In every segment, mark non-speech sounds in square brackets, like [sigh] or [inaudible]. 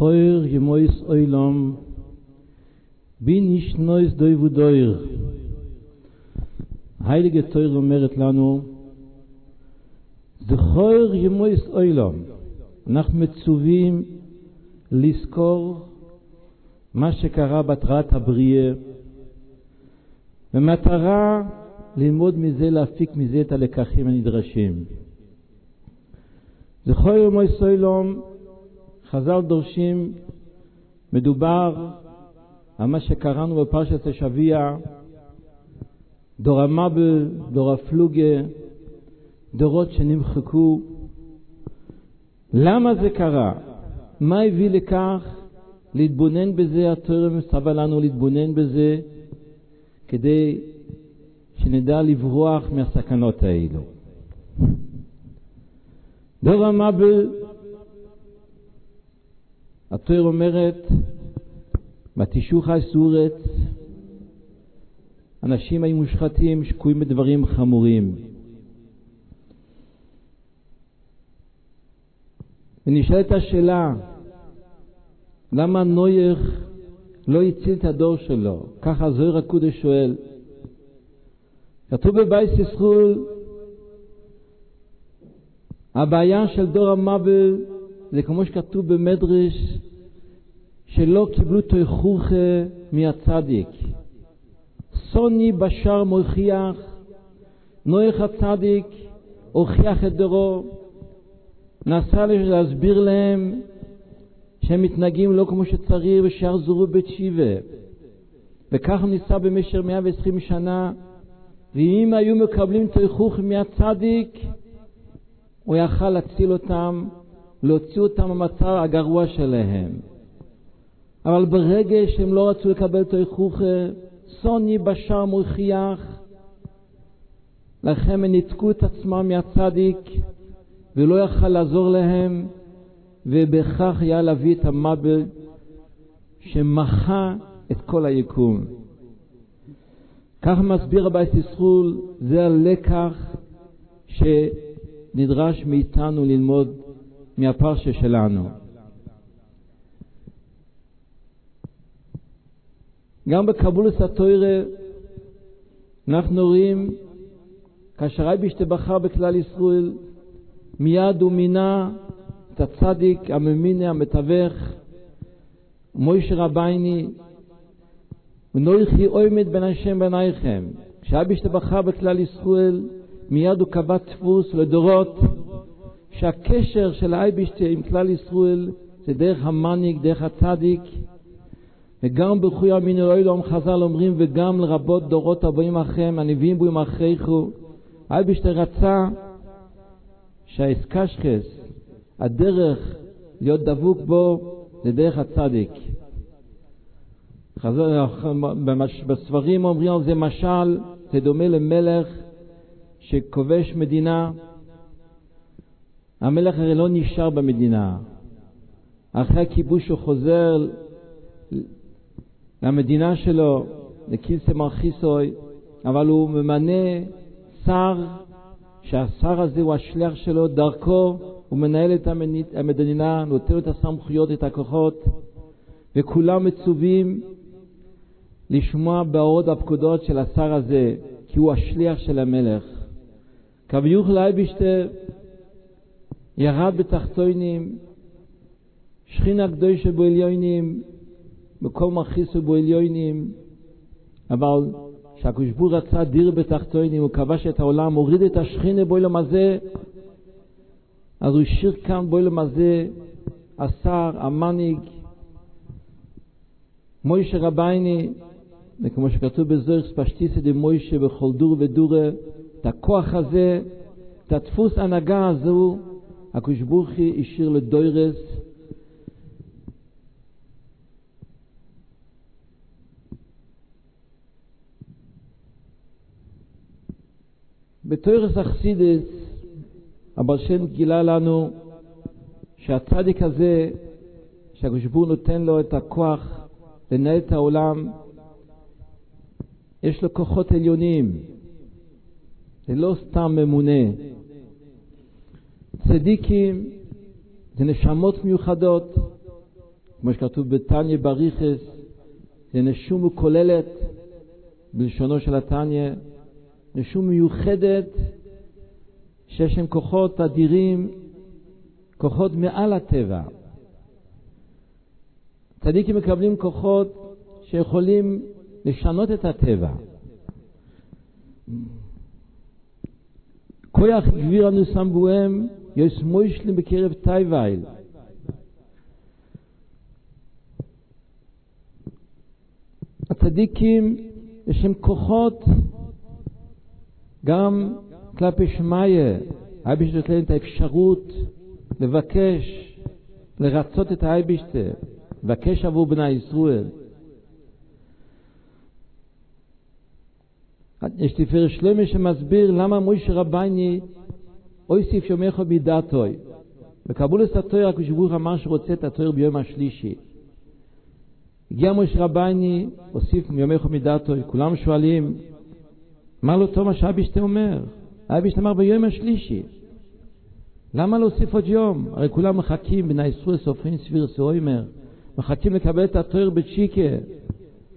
heuer gemois eulam bin ich neus doy vu doyr heilige teure meret lano de heuer gemois eulam nach mit zuvim liskor ma shekara batrat abrie ומטרה ללמוד מזה, להפיק מזה את הלקחים הנדרשים. זכור יום הישראלום, חז"ל דורשים, מדובר על מה שקראנו בפרשת השביע, דור המבל, דור הפלוגה, דורות שנמחקו. למה זה קרה? מה הביא לכך? להתבונן בזה, התורה מצווה לנו להתבונן בזה, כדי שנדע לברוח מהסכנות האלו. דור המבל, התורה אומרת, בתישוך הסורץ, אנשים היו מושחתים, שקועים בדברים חמורים. ונשאלת השאלה, למה נויך לא הציל את הדור שלו? ככה זוהר הקודש שואל. כתוב בבייס ישראל, הבעיה של דור המבל זה כמו שכתוב במדרש, שלא קיבלו תויכוכה מהצדיק. סוני בשאר מוכיח, נויך הצדיק הוכיח את דורו, נסה להסביר להם שהם מתנהגים לא כמו שצריך ושיחזרו בתשיבה. וכך ניסה במשך 120 שנה, ואם היו מקבלים תיכוך מהצדיק, הוא יכל להציל אותם, להוציא אותם מהמצב הגרוע שלהם. אבל ברגע שהם לא רצו לקבל תיכוך, סוני בשאר מוכיח, לכן הם ניתקו את עצמם מהצדיק, ולא יכל לעזור להם, ובכך היה להביא את המבל שמחה את כל היקום. כך מסביר הבית ישראל, זה הלקח שנדרש מאיתנו ללמוד מהפרשה שלנו. גם בקבולת התוירה אנחנו רואים כאשר רבי בחר בכלל ישראל מיד הוא מינה את הצדיק, הממיני, המתווך, מוישה רבייני, ונויכי אוימד בין השם בעיניכם. כשאבי השתבחה בכלל ישראל, מיד הוא קבע דפוס לדורות, שהקשר של האייבישטה עם כלל ישראל זה דרך המניק, דרך הצדיק, וגם בחוי אמינו אלוהים חז"ל אומרים, וגם לרבות דורות הבאים אחריהם, הנביאים בוים אחריכו. האייבישטה רצה שהאסקשכס, הדרך להיות דבוק בו זה דרך הצדיק. בספרים אומרים על זה משל, זה דומה למלך שכובש מדינה. המלך הרי לא נשאר במדינה. אחרי הכיבוש הוא חוזר למדינה שלו, לכיסא מרחיסוי, אבל הוא ממנה שר, שהשר הזה הוא השליח שלו, דרכו הוא מנהל את המדינה, נותן את הסמכויות, את הכוחות, וכולם מצווים לשמוע בהוראות הפקודות של השר הזה, כי הוא השליח של המלך. כביוך לייבישטר ירד בתחתונים, שכינה קדושה בו עליונים, מקום מכיסו בו עליונים, אבל כשהקדוש רצה דיר בתחתונים, הוא כבש את העולם, הוריד את השכינה בו עולם הזה, אז הוא השאיר כאן בעולם הזה השר, המנהיג, מוישה רבייני, וכמו שכתוב בזוהר ספשטיסא דמוישה בכל דור ודורה, את הכוח הזה, את הדפוס ההנהגה הזו, הקדוש ברוך הוא השאיר לדוירס. בתוירס אכסידס אבל שם גילה לנו שהצדיק הזה, שהקדוש נותן לו את הכוח לנהל את העולם, יש לו כוחות עליונים. זה לא סתם ממונה. צדיקים זה נשמות מיוחדות, כמו שכתוב בתניא בריכס, זה נשום כוללת, בלשונו של התניא, נשום מיוחדת, שיש להם כוחות אדירים, כוחות מעל הטבע. צדיקים מקבלים כוחות שיכולים לשנות את הטבע. כוח גביר אנו יש מוישלים בקרב טייבייל. הצדיקים יש להם כוחות גם כלפי שמיא, האייבשטר נותן את האפשרות לבקש, לרצות את האייבשטר, לבקש עבור בני ישראל. יש תפאר שלמה שמסביר למה מוישה רבייני אויסיף שומך בידתוי. בקבולת התויר הקדוש ברוך אמר שרוצה את התויר ביום השלישי. הגיע מוישה רבייני, הוסיף יומך מדתוי, כולם שואלים, מה לא טוב מה שאבישתה אומר? אבישתה אמר ביום השלישי. למה להוסיף עוד יום? הרי כולם מחכים, בני ישראל סופרים סביר סוימר, מחכים לקבל את התויר בצ'יקה.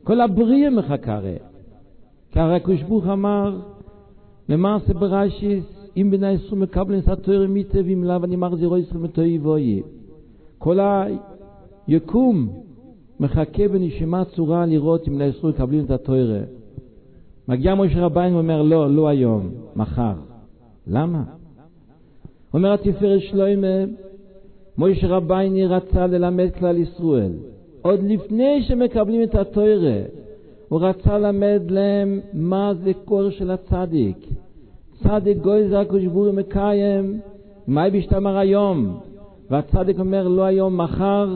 כל הבריאה מחכה הרי. כי הרי הקדוש ברוך אמר, למעשה ברשיס, אם מקבלים את התויר מיתה ואם לאו אני מחזירו ישראל מתוהי ואוי. כל היקום מחכה בנשימה צורה לראות אם ישראל מקבלים את התויר. מגיע משה רביין ואומר לא, לא היום, מחר. למה? אומר התפארת שלוימה, משה רבייני רצה ללמד כלל ישראל. עוד לפני שמקבלים את התוירה, הוא רצה ללמד להם מה זה קור של הצדיק. צדיק גויזר הקושבורי מקיים, מה אמר היום? והצדיק אומר לא היום, מחר,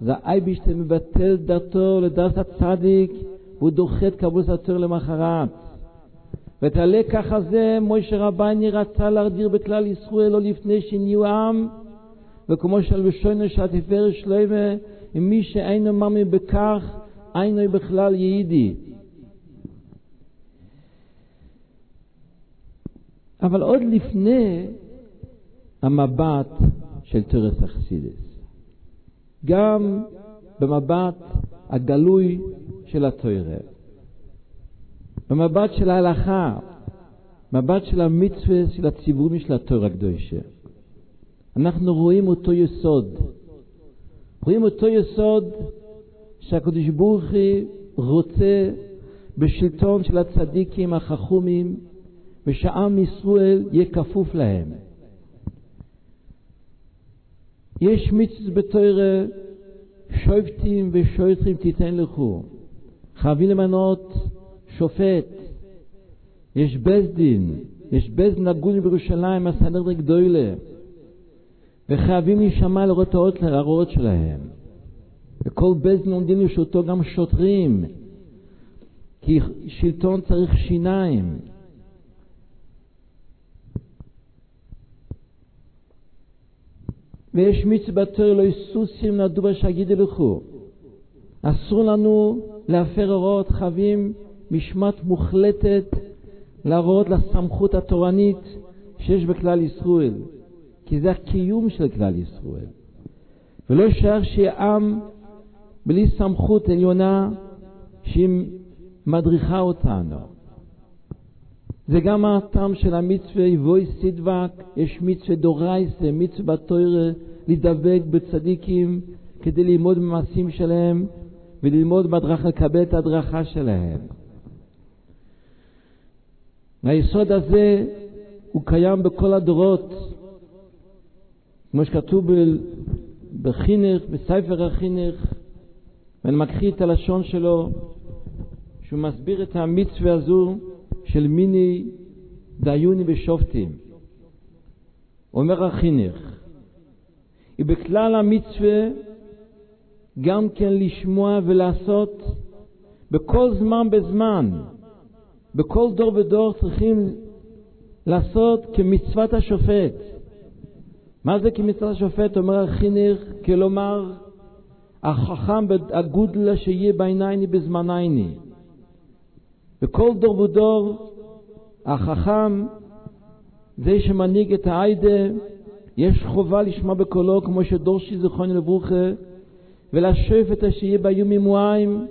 זה אייבישט מבטל דתו לדעת הצדיק, והוא דוחה את קבוס התור למחרת. ואת הלקח הזה מוישה רבייני רצה להרדיר בכלל ישראל לא לפני שנהיו עם, וכמו שלבשונו שהתפארת שלמה, מי שאינו מאמין בכך, אינו בכלל יהידי. אבל עוד לפני המבט של תרס אכסידס, גם במבט הגלוי של התוירה. במבט של ההלכה, מבט של המצווה של הציבורים של התור הקדושה. אנחנו רואים אותו יסוד. רואים אותו יסוד שהקדוש ברוך הוא רוצה בשלטון של הצדיקים החכומים ושעם ישראל יהיה כפוף להם. יש מצווה בתוירה שופטים ושויטרים תיתן לכו. חייבים למנות שופט, יש בית דין, יש בית דין הגון בירושלים, הסנהדרין גדולה, וחייבים להישמע לראות הרעות שלהם. וכל בית דין עומדים לרשותו גם שוטרים, כי שלטון צריך שיניים. ויש מצווה בתור לא יסוסים נדובה שגידי לכו. אסור לנו להפר הוראות חייבים משמעת מוחלטת להראות לסמכות התורנית שיש בכלל ישראל, כי זה הקיום של כלל ישראל. ולא שייך שיהיה עם בלי סמכות עליונה שהיא מדריכה אותנו. זה גם הטעם של המצווה יבואי סידבק, יש מצווה דורייסה, מצווה בתוירה, להידבק בצדיקים כדי ללמוד במעשים שלהם וללמוד בהדרכה, לקבל את ההדרכה שלהם. והיסוד הזה הוא קיים בכל הדורות, כמו שכתוב בחינך, בספר החינך, ואני מקריא את הלשון שלו, שהוא מסביר את המצווה הזו של מיני דיוני ושופטים. אומר החינך, היא בכלל המצווה גם כן לשמוע ולעשות בכל זמן בזמן. בכל דור ודור צריכים לעשות כמצוות השופט. מה זה כמצוות השופט? אומר החינך, כלומר, החכם הגודלה שיהיה בעינייני בזמנייני. בכל דור ודור, החכם, זה שמנהיג את העיידה, יש חובה לשמוע בקולו, כמו שדורשי זכרוני לברוכה, ולשפט אשר יהיה ביום מים,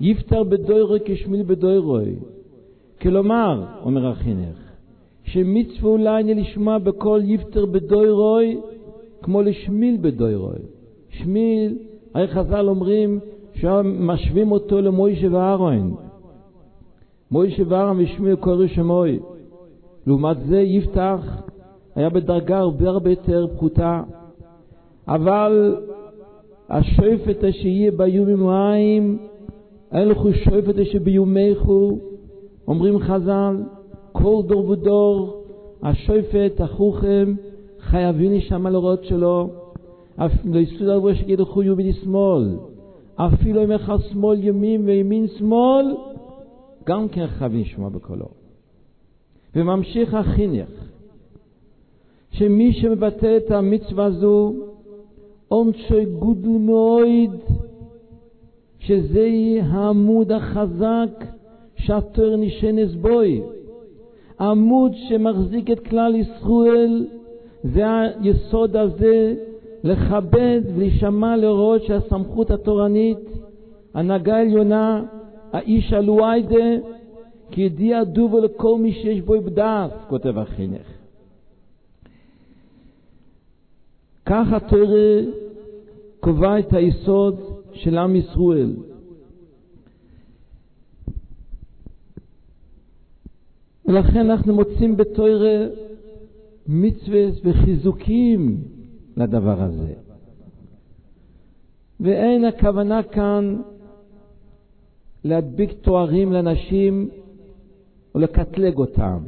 יפטר בדוירוי כשמיל בדוירוי. כלומר, אומר החינך, שמצווה אולי לשמוע בקול יפטר בדוירוי כמו לשמיל בדוירוי. שמיל, הרי חז"ל אומרים שמשווים אותו למוישה ואהרון. מוישה ואהרון ושמיל קורא שמוי. לעומת זה יפתח היה בדרגה הרבה הרבה יותר פחותה. אבל השופט אשר יהיה ביומים מים, אין לך שופט אשר ביומייכו, אומרים חז"ל, כל דור ודור, השופט, החוכם, חייבים להישמע להוראות שלו. לא יסוד על ראש ידחו ימין שמאל. אפילו אם אחד שמאל ימין וימין שמאל, גם כן חייבים לשמוע בקולו. וממשיך החינך, שמי שמבטא את המצווה הזו, עונשו גודל מאוד, שזה העמוד החזק שהתואר נשענס בוי. העמוד שמחזיק את כלל ישראל, זה היסוד הזה לכבד ולהישמע להוראות שהסמכות התורנית, הנהגה עליונה, האיש הלואיידה, כי ידיע דובו לכל מי שיש בו בדעת, כותב החינך. כך התורה קובע את היסוד של עם ישראל. ולכן אנחנו מוצאים בתורה מצווה וחיזוקים לדבר הזה. ואין הכוונה כאן להדביק תוארים לאנשים או לקטלג אותם,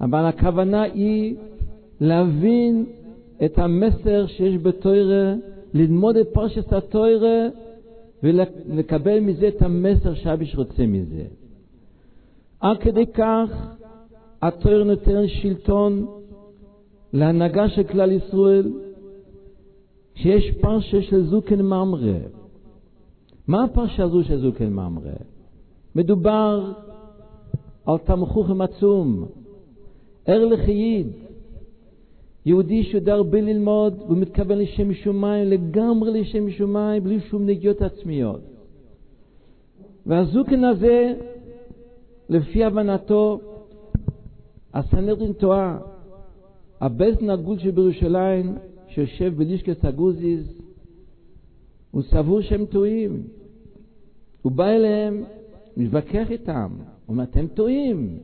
אבל הכוונה היא להבין את המסר שיש בתוירה, ללמוד את פרשת התוירה ולקבל מזה את המסר שאביש רוצה מזה. עד כדי כך התויר נותן שלטון להנהגה של כלל ישראל, שיש פרשה של זוקן ממרה. מה הפרשה הזו של זוקן ממרה? מדובר על תמכוכם עצום, ער לחייד, יהודי שיודע הרבה ללמוד ומתכוון לשם שמיים, לגמרי לשם שמיים, בלי שום נגיעות עצמיות. והזוקן הזה, לפי הבנתו, הסנהדרין טועה. הבזן הגול שבירושלים, שיושב בלישקס הגוזיז, הוא סבור שהם טועים. הוא בא אליהם, מתווכח איתם, הוא אומר, אתם טועים,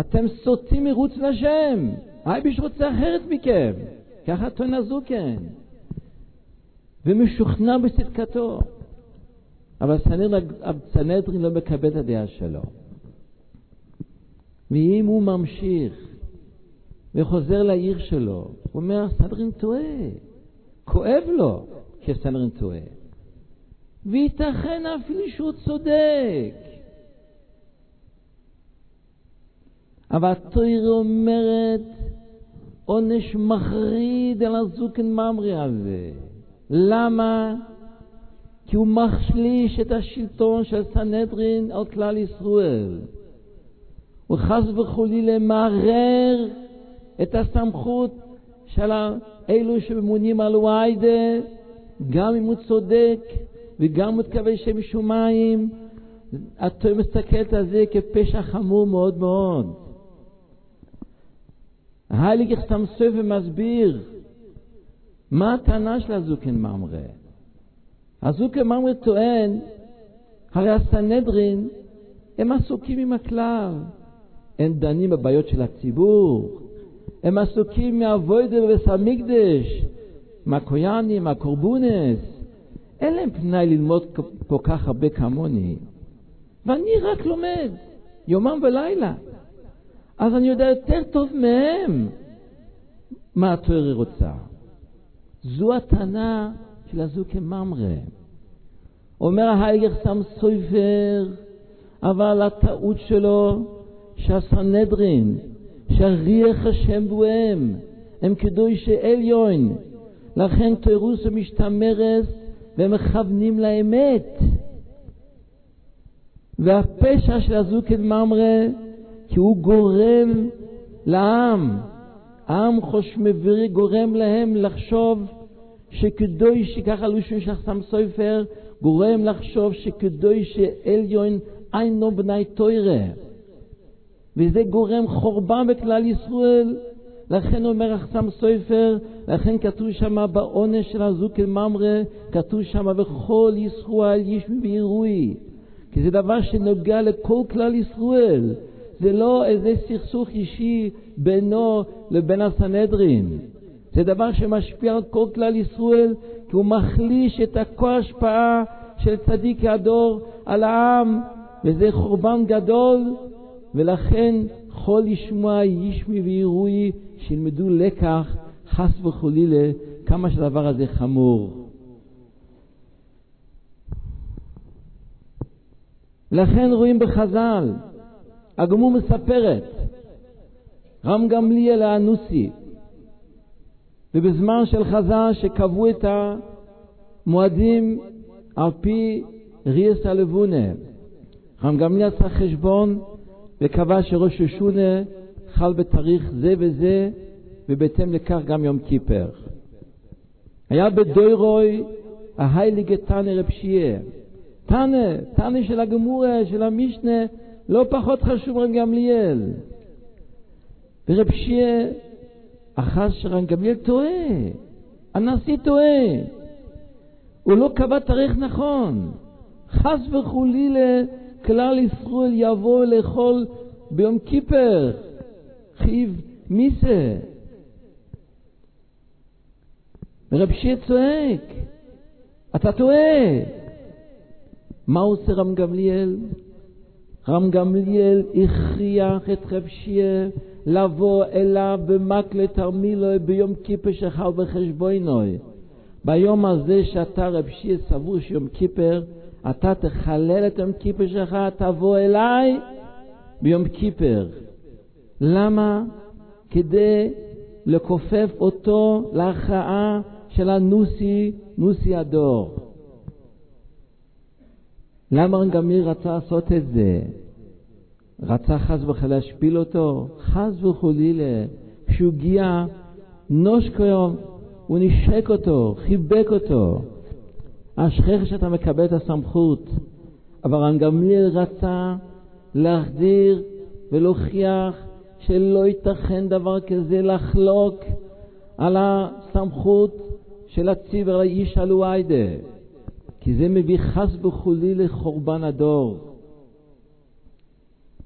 אתם סוטים מחוץ לשם, הייביש רוצה אחרת מכם, ככה טוען הזוקן, ומשוכנע בצדקתו. אבל הסנהדרין לא מקבל את הדעה שלו. ואם הוא ממשיך וחוזר לעיר שלו, הוא אומר, סנהדרין טועה. כואב לו שסנהדרין טועה. וייתכן אפילו שהוא צודק. אבל התוירה אומרת עונש מחריד על הזוקן ממרי הזה. למה? כי הוא מחליש את השלטון של סנהדרין על כלל ישראל. הוא חס וחלילה מערער את הסמכות של אלו שממונים על ויידה, גם אם הוא צודק וגם הוא מתכוון שם שמיים, אתה מסתכלת על זה כפשע חמור מאוד מאוד. הייליגך סתם סופר מסביר מה הטענה של הזוקן ממרה. הזוקן ממרה טוען, הרי הסנהדרין הם עסוקים עם הכלל. הם דנים בבעיות של הציבור, הם עסוקים מהווידר וסמיקדש, מהקויאנים, מהקורבונס. אין להם פנאי ללמוד כל כך הרבה כמוני. ואני רק לומד, יומם ולילה. אז אני יודע יותר טוב מהם מה התואר רוצה. זו הטענה של הזוקי ממרה. אומר ההייגר שם סופר, אבל הטעות שלו שהסנהדרין, שהריח השם בוהם, הם קדושי עליון. לכן תירוס ומשתמרס והם מכוונים לאמת. והפשע של הזוקן ממרה, כי הוא גורם לעם, העם חוש מביא גורם להם לחשוב שקדוש, ככה לושן שחסם סופר, גורם לחשוב שקדוש עליון אינו בני תוירה. וזה גורם חורבן בכלל ישראל. לכן אומר החסם סופר, לכן כתוב שם בעונש של הזוק אל ממרא, כתוב שם וכל ישראל ישמי ויראוי. כי זה דבר שנוגע לכל כלל ישראל. זה לא איזה סכסוך אישי בינו לבין הסנהדרין. זה דבר שמשפיע על כל כלל ישראל, כי הוא מחליש את הכל השפעה של צדיק הדור על העם, וזה חורבן גדול, ולכן כל לשמוע ישמי ויראוי, שילמדו לקח, חס וחלילה, כמה שהדבר הזה חמור. לכן רואים בחז"ל, הגמור מספרת, רם גמליאל האנוסי, ובזמן של חז"ל שקבעו את המועדים על פי ריאס הלבונה, רם גמליאל עשה חשבון וקבע שראש השונה חל בתאריך זה וזה, ובהתאם לכך גם יום כיפר. היה בדוירוי ההייליגה תנא רב שיהיה. תנא, תנא של הגמורה, של המשנה, לא פחות חשוב רן גמליאל. ורב שיהיה, אחז שרן גמליאל טועה, הנשיא טועה. הוא לא קבע תאריך נכון. חס וחולילה כלל ישראל יבוא לאכול ביום כיפר, חייב מיסה. ורב שיה צועק, אתה טועה. מה עושה רם גמליאל? רם גמליאל הכריח את רב שיה לבוא אליו במקלה תרמילוי ביום כיפר שחל בחשבונוי. ביום הזה שאתה רב שיה סבור שיום כיפר, אתה תחלל את יום כיפר שלך, תבוא אליי ביום כיפר. למה? כדי לכופף אותו להכרעה של הנוסי, נוסי הדור. למה גמיר רצה לעשות את זה? רצה חס וחלילה להשפיל אותו? חס וחלילה. כשהוא הגיע, נושקו, הוא נשק אותו, חיבק אותו. אשריך שאתה מקבל את הסמכות. אבל רן גמליאל רצה להחדיר ולהוכיח שלא ייתכן דבר כזה לחלוק על הסמכות של הציבר האיש הלואיידה, כי זה מביא חס וחולי לחורבן הדור.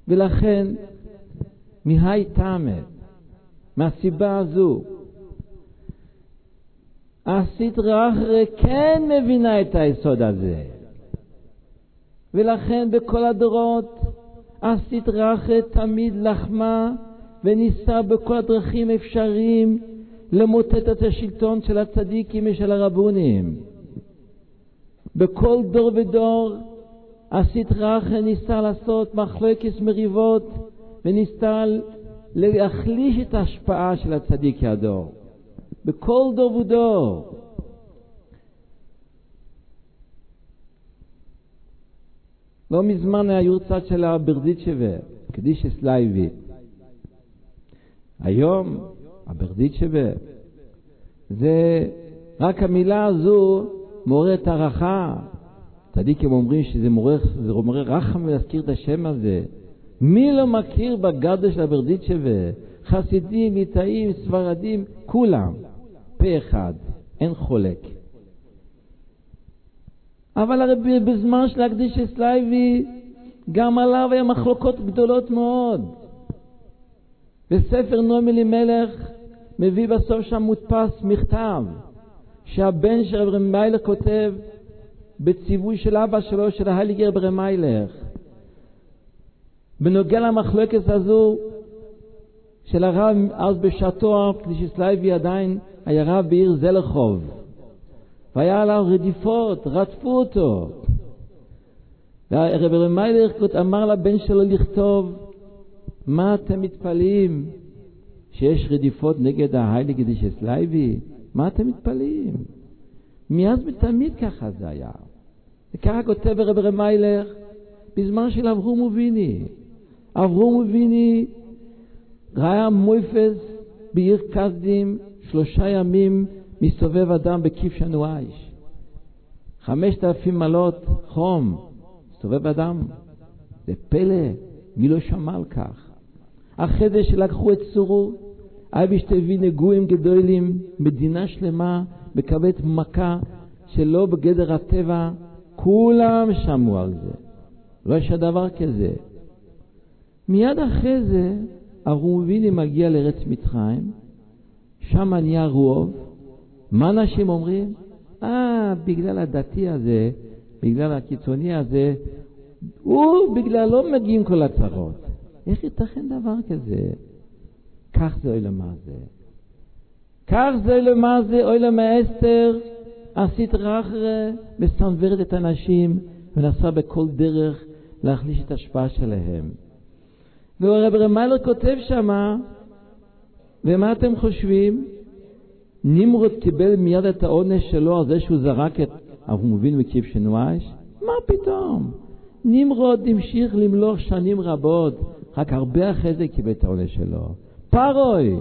ולכן, מהי טעמה? מהסיבה הזו, הסטרא אחרא כן מבינה את היסוד הזה. ולכן בכל הדורות הסטרא אחרא תמיד לחמה וניסה בכל הדרכים אפשריים למוטט את השלטון של הצדיקים ושל הרבונים. בכל דור ודור הסטרא אחרא ניסה לעשות מחלוקת מריבות וניסה להחליש את ההשפעה של הצדיק הדור. בכל דור ודור. לא מזמן היה יורצת של הברדיצ'בה, קדיש אסלייבי. היום הברדיצ'בה זה רק המילה הזו מעוררת הערכה. צדיקים אומרים שזה מעורר, זה מעורר רחם להזכיר את השם הזה. מי לא מכיר בגדול של הברדיצ'בה? חסידים, ליטאים, ספרדים, כולם. פה אחד, אין חולק. אבל הרי בזמן של הקדושת לוי, גם עליו היה מחלוקות גדולות מאוד. בספר נועם אלימלך מביא בסוף שם מודפס מכתב שהבן של רב מיילך כותב בציווי של אבא שלו, של ה הייליגער רב מיילך. בנוגע למחלוקת הזו של הרב אז בשעתו, קדושת לוי עדיין היה רב בעיר ז'לחוב, והיה עליו רדיפות, רדפו אותו. והרב ר' מיילך אמר לבן שלו לכתוב, מה אתם מתפלאים שיש רדיפות נגד ה הייליגע קדושת לוי? מה אתם מתפלאים? מאז ותמיד ככה זה היה. וככה כותב הרב ר' מיילך בזמן של אברהם אבינו. אברהם אבינו ראה מויפס בעיר כסדים שלושה ימים מסתובב אדם בכבשנו האיש. חמשת אלפים מעלות חום, מסתובב אדם. זה פלא, מי לא שמע על כך? אחרי זה שלקחו את צורו, אייבשטבי נגועים גדולים, מדינה שלמה מקבלת מכה שלא בגדר הטבע, כולם שמעו על זה. לא יש דבר כזה. מיד אחרי זה, אברומביני מגיע לארץ מצרים, שם נהיה רוב. מה אנשים אומרים? אה, בגלל הדתי הזה, בגלל הקיצוני הזה, הוא בגללו מגיעים כל הצרות. איך ייתכן דבר כזה? כך זה אוי למה. כך זה אוי למה זה, אוי עשית רחרה, מסנוורת את הנשים, ונסה בכל דרך להחליש את ההשפעה שלהם. והרב רמיילר כותב שמה, ומה אתם חושבים? נמרוד קיבל מיד את העונש שלו על זה שהוא זרק את אברמובין וקיב שנואש? מה פתאום? נמרוד המשיך למלוך שנים רבות, רק הרבה אחרי זה קיבל את העונש שלו. פרוי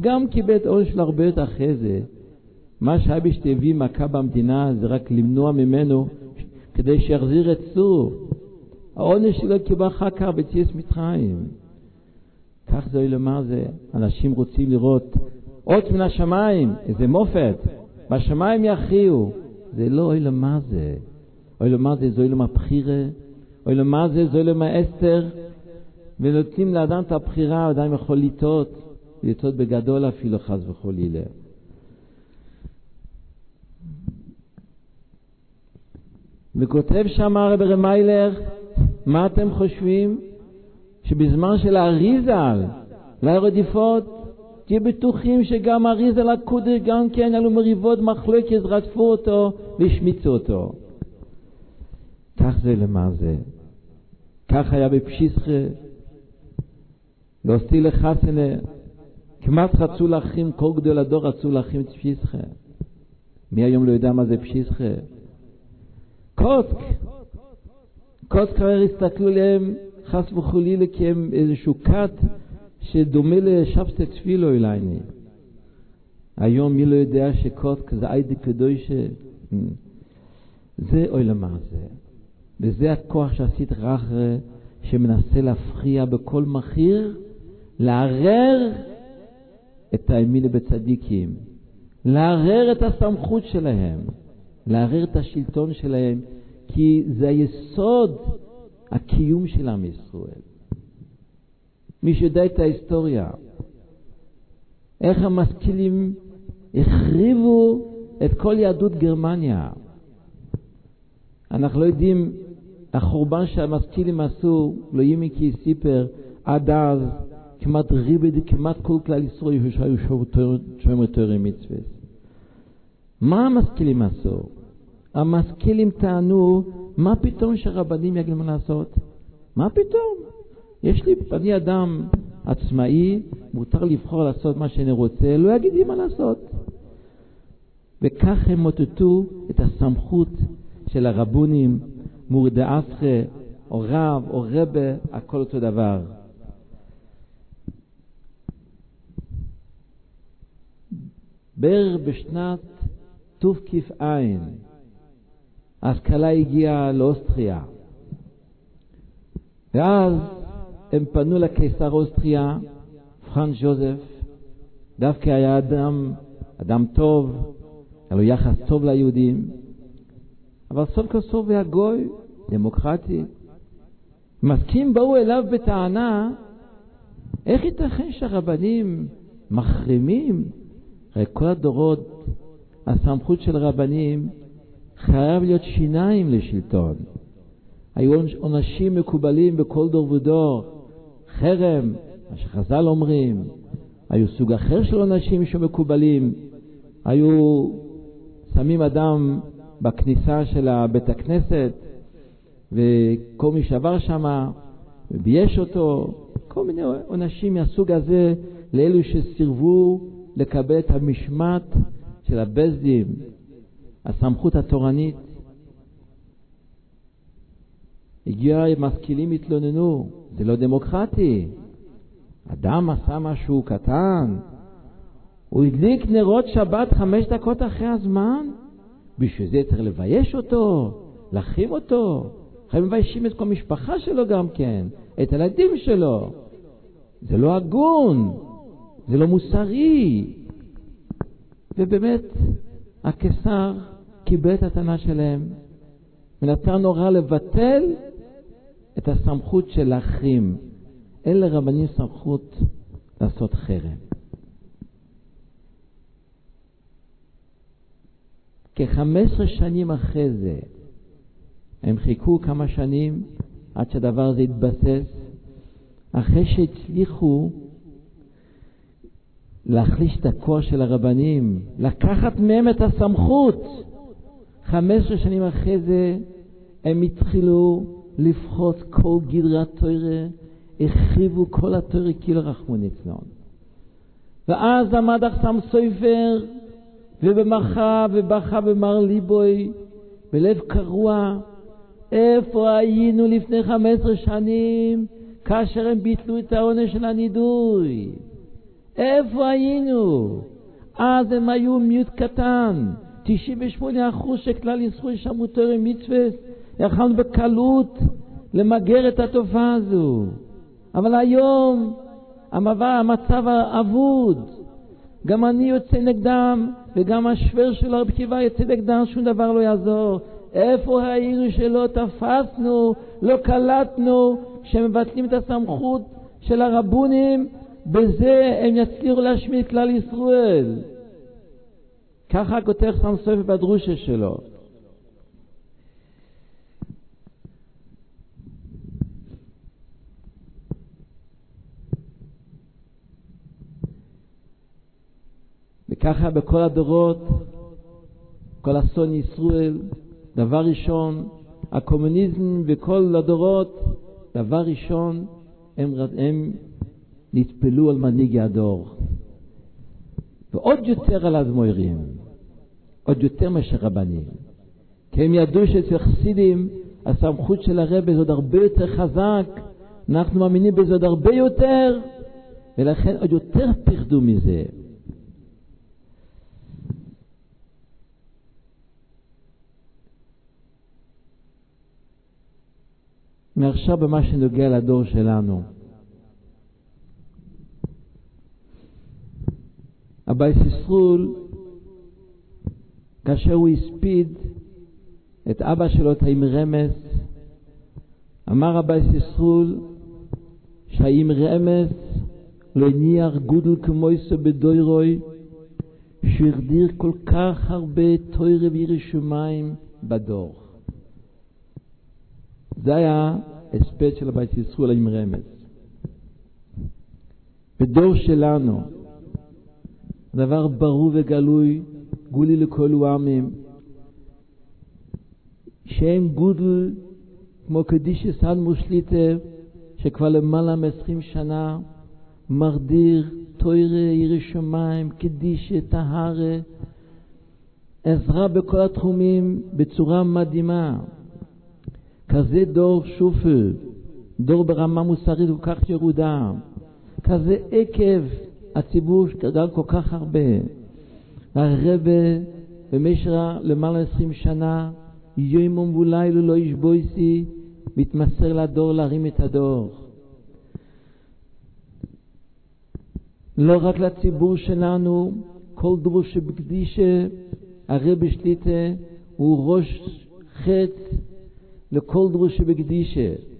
גם קיבל את העונש שלו הרבה יותר אחרי זה. מה שאבישט הביא מכה במדינה זה רק למנוע ממנו כדי שיחזיר את צור. העונש שלו קיבל אחר כך בציוס מצרים. כך זה לומר זה, אנשים רוצים לראות אות מן השמיים, איזה מופת, בשמיים יכריעו. זה לא אוי למה זה. אוי למה זה, זה אוי למה בחירה, אוי למה זה, זה אוי למה אסתר, ונותנים לאדם את הבחירה, אדם יכול לטעות, לטעות בגדול אפילו חס וחלילה. וכותב שם הרב רמיילר, מה אתם חושבים? שבזמן של האריזל והרדיפות, תהיו בטוחים שגם האריזל הקודר גם כן עלו מריבות מחלוקת, רדפו אותו והשמיצו אותו. כך זה למה זה. כך היה בפשיסחה, להוציא לחסנה, כמעט רצו להחרים, כל גדול הדור רצו להחרים את פשיסחה. מי היום לא יודע מה זה פשיסחה? קוטק. קוטק הרי הסתכלו עליהם חס וחלילה כי הם איזשהו כת שדומה לשבסטי תפילו אלייני. היום מי לא יודע שקוטק זה איידי קדושה? זה אוי למה זה. וזה הכוח שעשית רחרה שמנסה להפריע בכל מחיר, לערער את האמינה בצדיקים, לערער את הסמכות שלהם. לערער את השלטון שלהם, כי זה היסוד הקיום של עם ישראל. מי שיודע את ההיסטוריה, איך המשכילים החריבו את כל יהדות גרמניה. אנחנו לא יודעים, החורבן שהמשכילים עשו, לא ימיקי סיפר, עד אז כמעט ריבד, כמעט כל כלל ישראל שהיו שומר תורי מצווה. מה המשכילים עשו? המשכילים טענו, מה פתאום שהרבנים יגידו מה לעשות? מה פתאום? יש לי, אני אדם עצמאי, מותר לבחור לעשות מה שאני רוצה, לא יגיד לי מה לעשות. וכך הם מוטטו את הסמכות של הרבונים, מורדאפחה, או רב, או רבה, הכל אותו דבר. בערך בשנת תק"ע ההשכלה הגיעה לאוסטריה. ואז הם פנו לקיסר אוסטריה, פרנס ז'וזף, דווקא היה אדם, אדם טוב, היה לו יחס טוב ליהודים, אבל סוף כל סוף היה גוי, דמוקרטי. מסכים באו אליו בטענה, איך ייתכן שהרבנים מחרימים? הרי כל הדורות, הסמכות של רבנים חייב להיות שיניים לשלטון. היו עונשים מקובלים בכל דור ודור, חרם, מה שחז"ל אומרים, היו סוג אחר של עונשים שמקובלים, היו שמים אדם בכניסה של בית הכנסת, וכל מי שעבר שם בייש אותו, כל מיני עונשים מהסוג הזה לאלו שסירבו לקבל את המשמעת של הבזדים, הסמכות התורנית. הגיע משכילים התלוננו, זה לא דמוקרטי. אדם עשה משהו קטן, הוא הדליק נרות שבת חמש דקות אחרי הזמן? בשביל זה צריך לבייש אותו, להחרים אותו. חייבים מביישים את כל המשפחה שלו גם כן, את הילדים שלו. זה לא הגון, זה לא מוסרי. ובאמת, הקיסר קיבל את הטענה שלהם, ונתן הוראה לבטל את הסמכות של להחרים. אין לרבנים סמכות לעשות חרם. כ-15 שנים אחרי זה, הם חיכו כמה שנים עד שהדבר הזה התבסס, אחרי שהצליחו להחליש את הכוח של הרבנים, לקחת מהם את הסמכות. 15 שנים אחרי זה הם התחילו לפחות כל גדרי התוירה, החריבו כל התוירה כאילו רחמו נצלון. ואז עמד אחסם סופר ובמחה ובכה במר ליבוי, בלב קרוע, איפה היינו לפני 15 שנים כאשר הם ביטלו את העונש של הנידוי? איפה היינו? אז הם היו מיעוט קטן, 98% של כלל ישראל שמעו תורה מצווה, יכלנו בקלות למגר את התופעה הזו. אבל היום המצב אבוד. גם אני יוצא נגדם, וגם השוור של הרב קיבה יוצא נגדם, שום דבר לא יעזור. איפה היינו שלא תפסנו, לא קלטנו, שמבטלים את הסמכות של הרבונים, בזה הם יצליחו להשמיד כלל ישראל. ככה כותב סם סופר בדרושה שלו. וככה בכל הדורות, כל אסון ישראל, דבר ראשון, הקומוניזם וכל הדורות, דבר ראשון, הם, הם נטפלו על מנהיגי הדור. ועוד יותר על הדמוירים, עוד יותר מאשר רבנים. כי הם ידעו שאצל חסידים הסמכות של הרבי זה עוד הרבה יותר חזק, אנחנו מאמינים בזה עוד הרבה יותר, ולכן עוד יותר פחדו מזה. מעכשיו במה שנוגע לדור שלנו. הבייס ישרול, כאשר הוא הספיד את אבא שלו, את האם רמז, אמר הבייס ישרול שהאם רמז לא הניח גודל כמו יסו בדוירוי, שהוא החדיר כל כך הרבה תוירה וירושלים בדור. זה היה הספד של הבית ישראל עם רמז. בדור שלנו, דבר ברור וגלוי, גולי לכל העמים, שאין גודל כמו קדיש יסן מושליטה, שכבר למעלה מ-20 שנה מרדיר תוירה, ירא שמיים, קדישה, טהרה, עזרה בכל התחומים בצורה מדהימה. כזה דור שופל, דור ברמה מוסרית כל כך ירודה, כזה עקב הציבור שגדל כל כך הרבה. והרבה במשך למעלה עשרים שנה, יום ולילה לא ישבויסי, מתמסר לדור להרים את הדור. לא רק לציבור שלנו, כל דור שבקדישה, הרבי שליטה הוא ראש חץ לכל דרוש שבקדישה.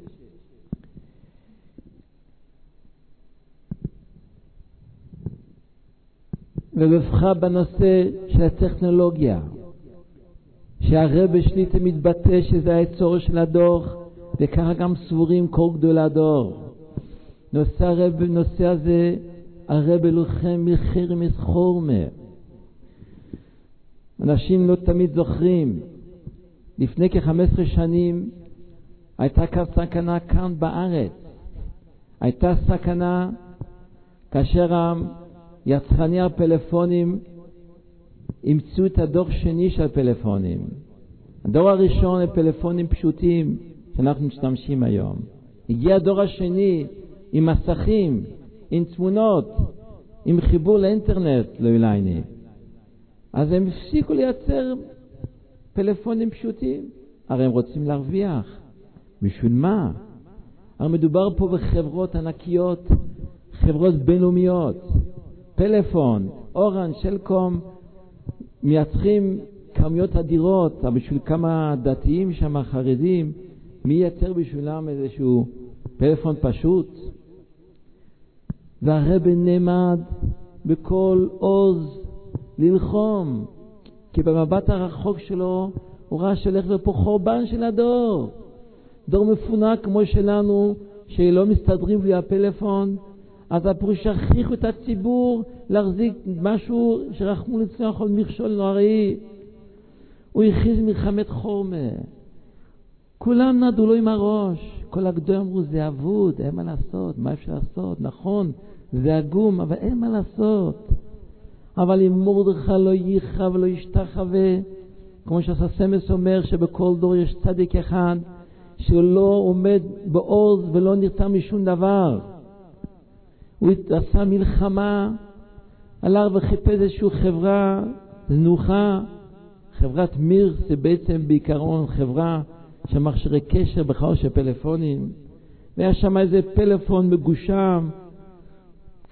ובפחה בנושא של הטכנולוגיה, שהרבה שליטה מתבטא שזה הצורך של הדור, וככה גם סבורים כל גדולי הדור. נושא הרב, בנושא הזה, הרבה לוחם מחרם מסחורמה. אנשים לא תמיד זוכרים. לפני כ-15 שנים הייתה כאן סכנה כאן בארץ. הייתה סכנה כאשר יצרני הפלאפונים אימצו את הדור שני של הפלאפונים. הדור הראשון הם פלאפונים פשוטים שאנחנו משתמשים היום. הגיע הדור השני עם מסכים, עם תמונות, עם חיבור לאינטרנט, לא אלייני. אז הם הפסיקו לייצר פלאפונים פשוטים. הרי הם רוצים להרוויח. בשביל מה? הרי מדובר פה בחברות ענקיות, חברות בינלאומיות. פלאפון, אורן, שלקום, מייצרים כמויות אדירות, בשביל כמה דתיים שם, חרדים, מי ייצר בשבילם איזשהו פלאפון פשוט? והרבי נעמד בכל עוז ללחום, כי במבט הרחוק שלו הוא ראה שהולך להיות פה חורבן של הדור. דור מפונק כמו שלנו, שלא מסתדרים בלי הפלאפון, אז הפירוש שהכריחו את הציבור להחזיק משהו שרחמו לצלוח על מכשול נוראי. הוא הכריז מלחמת חורמה. כולם נדעו לו עם הראש. כל הגדולים אמרו, זה אבוד, אין מה לעשות, מה אפשר לעשות? נכון, זה עגום, אבל אין מה לעשות. אבל אם מרדכי לא ייחא ולא ישתחווה, כמו שהססמס אומר שבכל דור יש צדיק אחד, שהוא לא עומד בעוז ולא נרתע משום דבר. הוא עשה מלחמה, הלך וחיפש איזושהי חברה זנוחה, חברת מיר זה בעצם בעיקרון חברה של מכשירי קשר בכלל של פלאפונים, והיה שם איזה פלאפון מגושם,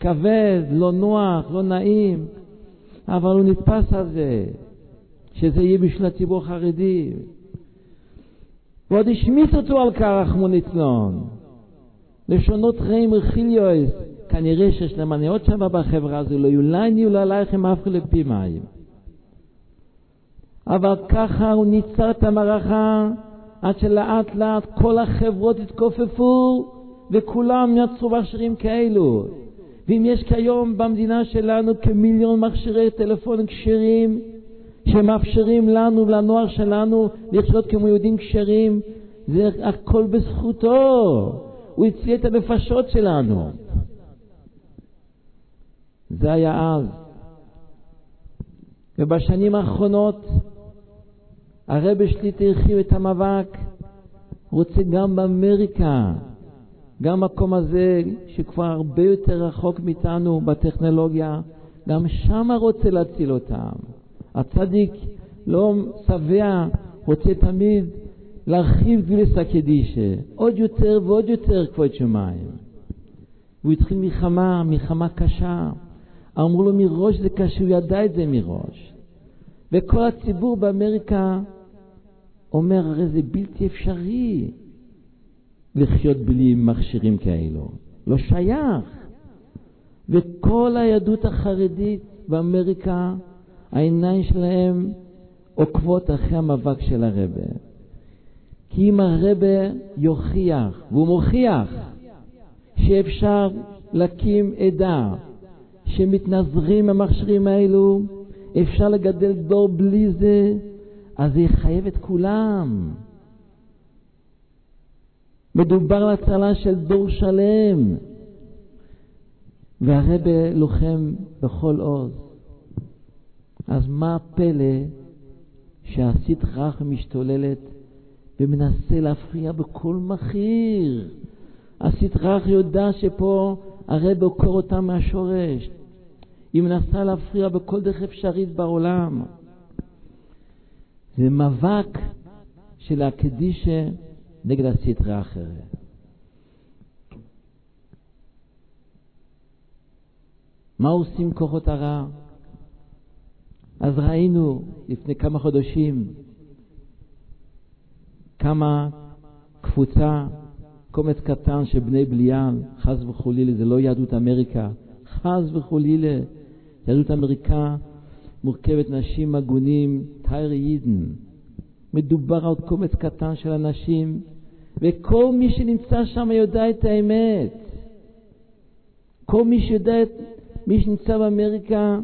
כבד, לא נוח, לא נעים, אבל הוא נתפס על זה, שזה יהיה בשביל הציבור החרדי. ועוד השמיץ אותו על כך רחמון ליצלון. לשונות רעים רכיליוס, כנראה שיש להם מניות שם בחברה הזו, לא יולי לא עלייכם אף לפי מים. אבל ככה הוא ניצר את המערכה עד שלאט לאט כל החברות התכופפו וכולם יצרו מכשירים כאלו. ואם יש כיום במדינה שלנו כמיליון מכשירי טלפון כשרים שמאפשרים לנו ולנוער שלנו לחיות כמו יהודים כשרים, זה הכל בזכותו. הוא הציע את הנפשות שלנו. זה היה אז. ובשנים האחרונות הרבי שליט הרחיב את המאבק, רוצה גם באמריקה, גם המקום הזה שכבר הרבה יותר רחוק מאיתנו בטכנולוגיה, גם שם רוצה להציל אותם. הצדיק לא שבע, רוצה תמיד להרחיב גבילס הקדישה, עוד יותר ועוד יותר כבוד שמיים. הוא התחיל מלחמה, מלחמה קשה. אמרו לו מראש זה קשה, הוא ידע את זה מראש. וכל הציבור באמריקה אומר, הרי זה בלתי אפשרי לחיות בלי מכשירים כאלו. לא שייך. וכל היהדות החרדית באמריקה, העיניים שלהם עוקבות אחרי המאבק של הרבה. כי אם הרבה יוכיח, והוא מוכיח, שאפשר להקים עדה שמתנזרים המכשירים האלו, אפשר לגדל דור בלי זה, אז זה יחייב את כולם. מדובר על הצלה של דור שלם, והרבה לוחם בכל עוז. אז מה הפלא שהסית רך משתוללת ומנסה להפריע בכל מחיר? הסית רך יודע שפה הרבה עוקר אותה מהשורש. היא מנסה להפריע בכל דרך אפשרית בעולם. זה מאבק של הקדישה נגד הסטרה האחרת. מה עושים כוחות הרע? אז ראינו לפני כמה חודשים כמה קבוצה, קומץ קטן של בני בליעל, חס וחולילה, זה לא יהדות אמריקה, חס וחולילה, יהדות אמריקה מורכבת נשים הגונים, תיירי יידן. מדובר על קומץ קטן של אנשים, וכל מי שנמצא שם יודע את האמת. כל מי שיודע, מי שנמצא באמריקה,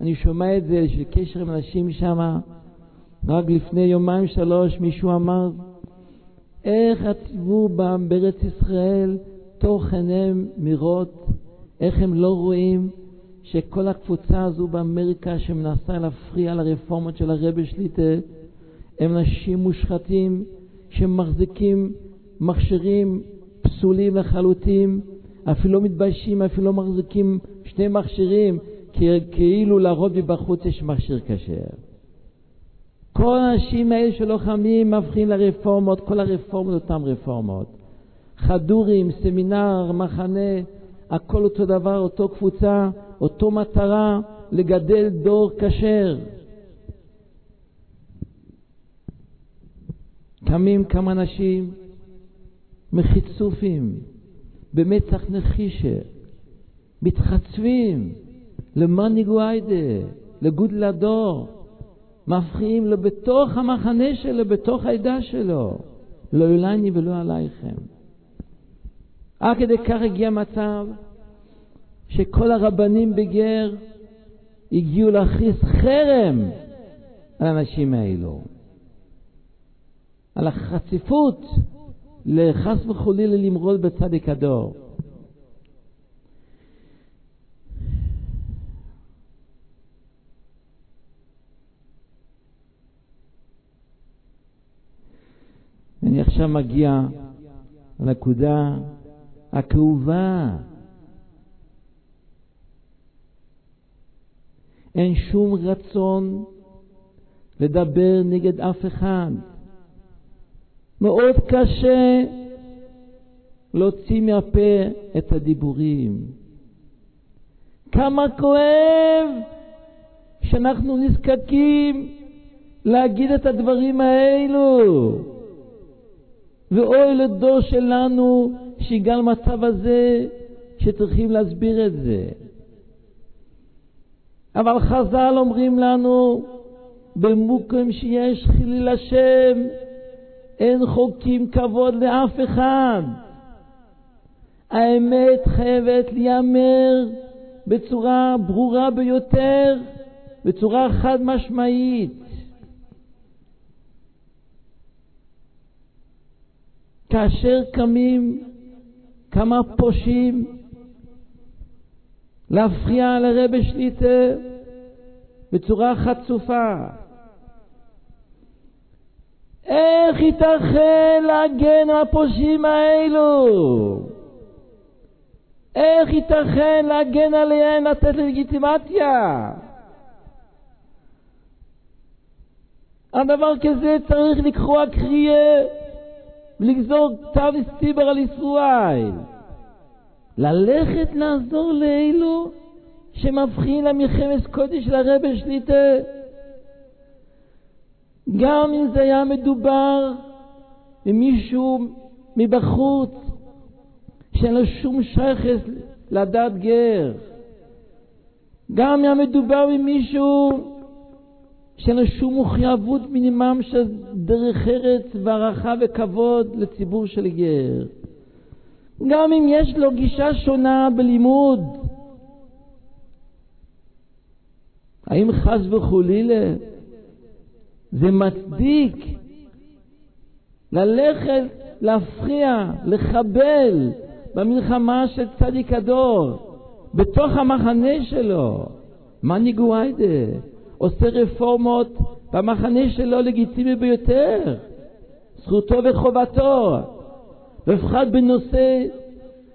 אני שומע את זה, יש לי קשר עם אנשים שם. רק לפני יומיים שלוש מישהו אמר, איך הציבור בארץ ישראל, תוך עיניהם מראות, איך הם לא רואים שכל הקבוצה הזו באמריקה שמנסה להפריע לרפורמות של הרבי שליטה, הם אנשים מושחתים שמחזיקים מכשירים פסולים לחלוטין, אפילו לא מתביישים, אפילו לא מחזיקים שני מכשירים, כאילו להראות מבחוץ יש מכשיר כשר. כל האנשים האלה שלוחמים מבחינים לרפורמות, כל הרפורמות אותן רפורמות. חדורים, סמינר, מחנה, הכל אותו דבר, אותו קבוצה, אותו מטרה, לגדל דור כשר. קמים כמה אנשים מחיצופים, במצח נחישה, מתחצבים למאני גואיידה, לגודל הדור, מפריעים לו בתוך המחנה שלו, בתוך העדה שלו. לא אליני ולא עלייכם. עד כדי כך הגיע מצב שכל הרבנים בגר הגיעו להכריז חרם על האנשים האלו. על החציפות לחס וחלילה למרוד בצדיק הדור. אני עכשיו מגיע לנקודה הכאובה. אין שום רצון לדבר נגד אף אחד. מאוד קשה להוציא מהפה את הדיבורים. כמה כואב שאנחנו נזקקים להגיד את הדברים האלו. ואוי לדור שלנו שהגע למצב הזה שצריכים להסביר את זה. אבל חז"ל אומרים לנו, במוקם שיש חיליל השם, אין חוקים כבוד לאף אחד. האמת חייבת להיאמר בצורה ברורה ביותר, בצורה חד משמעית. כאשר קמים כמה פושעים להפריע לרבי שליטה בצורה חצופה. איך ייתכן להגן על הפושעים האלו? איך ייתכן להגן עליהם, לתת לגיטימציה? הדבר כזה צריך לקרוע קריאה ולגזור כתב הסטיבר על ישראל. ללכת לעזור לאלו שמבחין למלחמת קודש של הרבי שליטה. גם אם זה היה מדובר במישהו מבחוץ שאין לו שום שייכת לדת גר. גם אם היה מדובר במישהו שאין לו שום מחויבות מינימם של דרך ארץ והערכה וכבוד לציבור של גר. גם אם יש לו גישה שונה בלימוד. האם חס וחולילה זה מצדיק ללכת להפריע, לחבל במלחמה של צדיק הדור, בתוך המחנה שלו. מנהיג ויידה עושה רפורמות במחנה שלו לגיטימי ביותר, זכותו וחובתו. בפחד בנושא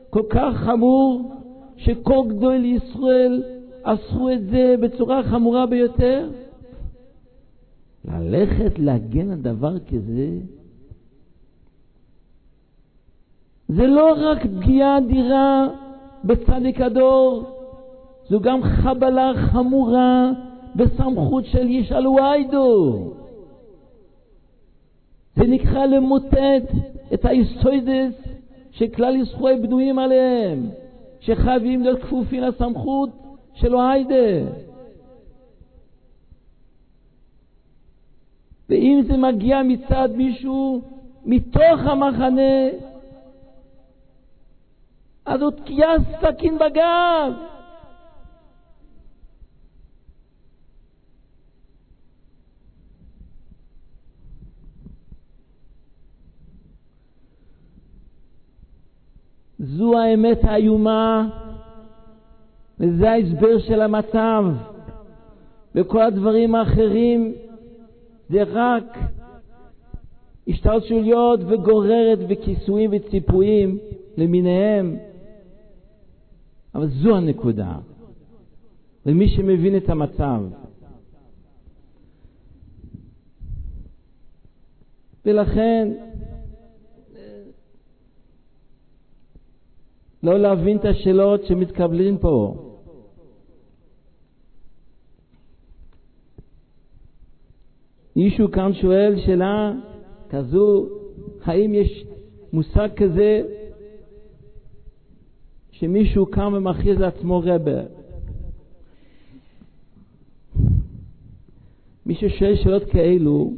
כל כך חמור, שכל גדול ישראל עשו את זה בצורה חמורה ביותר. ללכת להגן על דבר כזה, זה לא רק פגיעה אדירה בצדיק הדור, זו גם חבלה חמורה בסמכות של ישאל ויידו. זה נקרא למוטט את היסוידס שכלל ישראל בנויים עליהם, שחייבים להיות כפופים לסמכות של ויידה. ואם זה מגיע מצד מישהו מתוך המחנה, אז זאת תקיעה סכין בגב. זו האמת האיומה, וזה ההסבר של המצב. וכל הדברים האחרים זה רק השתלשלויות וגוררת וכיסויים וציפויים למיניהם. אבל זו הנקודה. למי שמבין את המצב. ולכן, לא להבין את השאלות שמתקבלים פה. מישהו כאן שואל שאלה כזו, האם יש מושג כזה שמישהו קם ומכריז לעצמו רבה? מי ששואל שאלות כאלו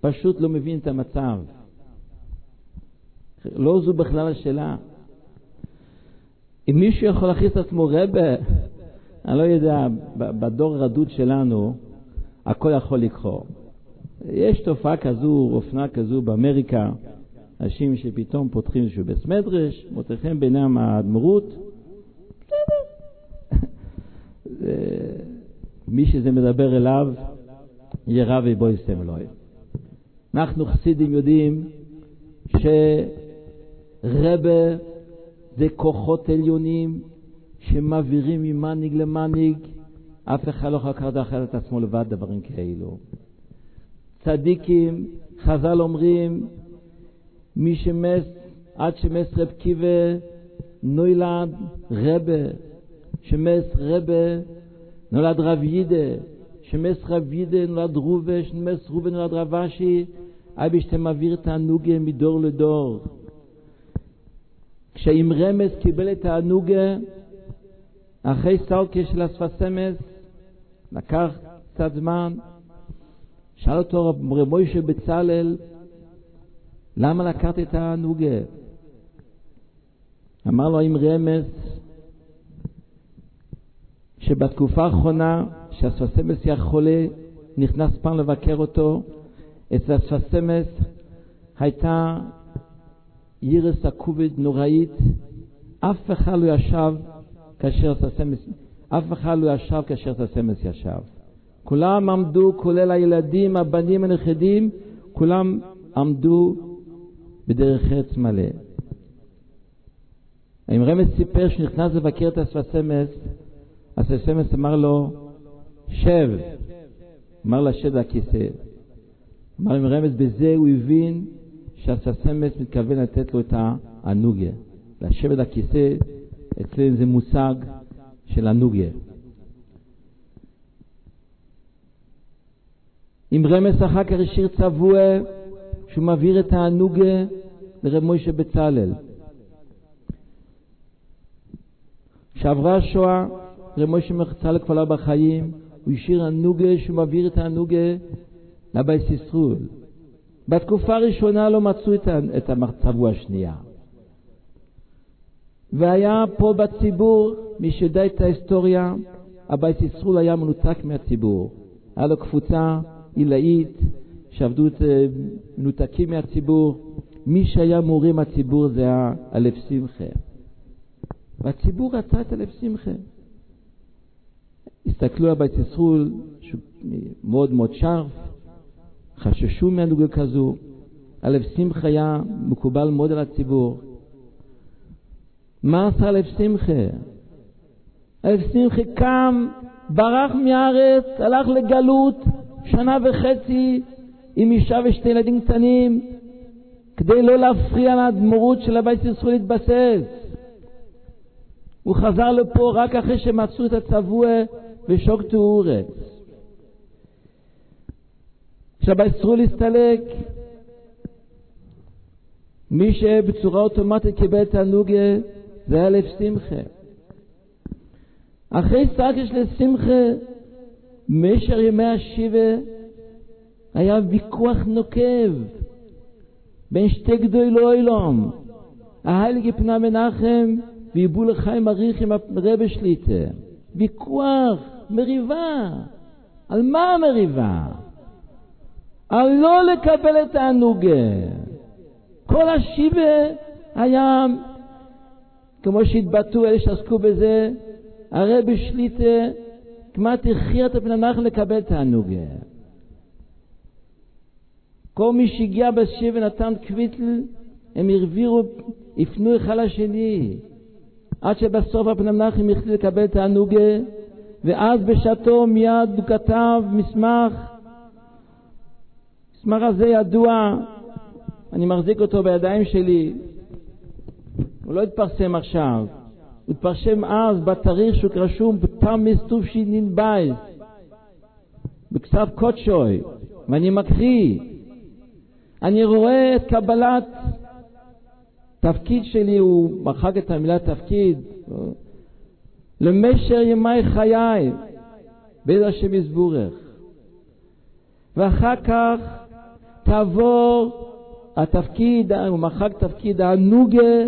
פשוט לא מבין את המצב. לא זו בכלל השאלה. אם מישהו יכול להכניס את עצמו רבה, אני לא יודע, בדור הרדוד שלנו, הכל יכול לקרות. יש תופעה כזו, אופנה כזו באמריקה, אנשים שפתאום פותחים איזשהו בית מדרש, חן בעיניהם האדמו"רות, [laughs] מי שזה מדבר אליו, יהיה רב ובוי סמלוי. אנחנו חסידים יודעים שרבה זה כוחות עליונים שמעבירים ממנהיג למנהיג. אף אחד לא יכול לקחת אחרת את עצמו לבד דברים כאלו. צדיקים, חז"ל אומרים, מי שמס, עד שמס רב קיבה נולד רבה, שמס רבה נולד רב יידה, שמס רב יידה נולד רובה, שמס רובה נולד רב אשי, אייבשטם מעביר תענוגה מדור לדור. כשאם רמז קיבל את תענוגה, אחרי סלקה של הספסמס, לקח קצת זמן, שאל אותו רב מוישה בצלאל, למה לקחת את התענוגה? אמר לו עם רמז, שבתקופה האחרונה, שהספסמס היה חולה, נכנס פעם לבקר אותו, אצל הספסמס הייתה ירס הכובד נוראית, אף אחד לא ישב כאשר הספסמס, אף אחד לא ישב כאשר הספסמס ישב. כולם עמדו, כולל הילדים, הבנים, הנכדים, כולם עמדו בדרך ארץ מלא. אם רמז סיפר שנכנס לבקר את הספסמס, הספסמס אמר לו, שב. אמר לה, שב לכיסא. אמר עם רמז, בזה הוא הבין שהססמס מתכוון לתת לו את הנוגיה. לשבת הכיסא, אצלנו זה מושג של הנוגיה. עם רמז אחר כך השאיר צבוע שהוא מעביר את הנוגה לרב מוישה בצלאל. כשעברה השואה, רב מוישה בצלאל כבר לא בחיים, הוא השאיר הנוגה שהוא מעביר את הנוגה לבייס ישראל. בתקופה הראשונה לא מצאו את המצבו השנייה. והיה פה בציבור, מי שיודע את ההיסטוריה, הבית ישראל היה מנותק מהציבור. היה לו קבוצה עילאית שעבדו אה, מנותקים מהציבור. מי שהיה מורה מהציבור זה היה הלב שמחה. והציבור רצה את הלב שמחה. הסתכלו על בית ישראל, מאוד מאוד שרף, חששו מהנוגה כזו. הלב שמחה היה מקובל מאוד על הציבור. מה עשה הלב שמחה? הלב שמחה קם, ברח מהארץ, הלך לגלות, שנה וחצי עם אישה ושתי ילדים קטנים, כדי לא להפריע לאדמו"רות של הבית ישראל להתבסס. הוא חזר לפה רק אחרי שמצאו את הצבוע ושוק תאורץ. עכשיו אסרו להסתלק. מי שבצורה אוטומטית קיבל את הנוגה זה היה לב שמחה. אחרי סטרקש לשמחה, במשך ימי השיבה היה ויכוח נוקב בין שתי גדולי אילום, ההייליגי פנה מנחם ויבול לחיים אריך עם הרבי שליטה. ויכוח, מריבה. על מה המריבה? על לא לקבל את הענוגה. כל השיבה היה, כמו שהתבטאו אלה שעסקו בזה, הרבי שליטה כמעט הכריע את הפננח לקבל את הענוגה. כל מי שהגיע בשיבה ונתן קוויטל, הם הרבירו, הפנו אחד לשני. עד שבסוף הפנמנחם החליט לקבל את הענוגה, ואז בשעתו מיד הוא כתב מסמך, המסמך הזה ידוע, אני מחזיק אותו בידיים שלי, הוא לא התפרסם עכשיו, הוא התפרסם אז בתאריך שהוא רשום בתמס תשנ"ב, בכתב קודשוי, ואני מקריא, אני רואה את קבלת תפקיד שלי, הוא מחק את המילה תפקיד, למשך ימי חיי, בין השם יסבורך. ואחר כך תעבור התפקיד, הוא מחק תפקיד הנוגה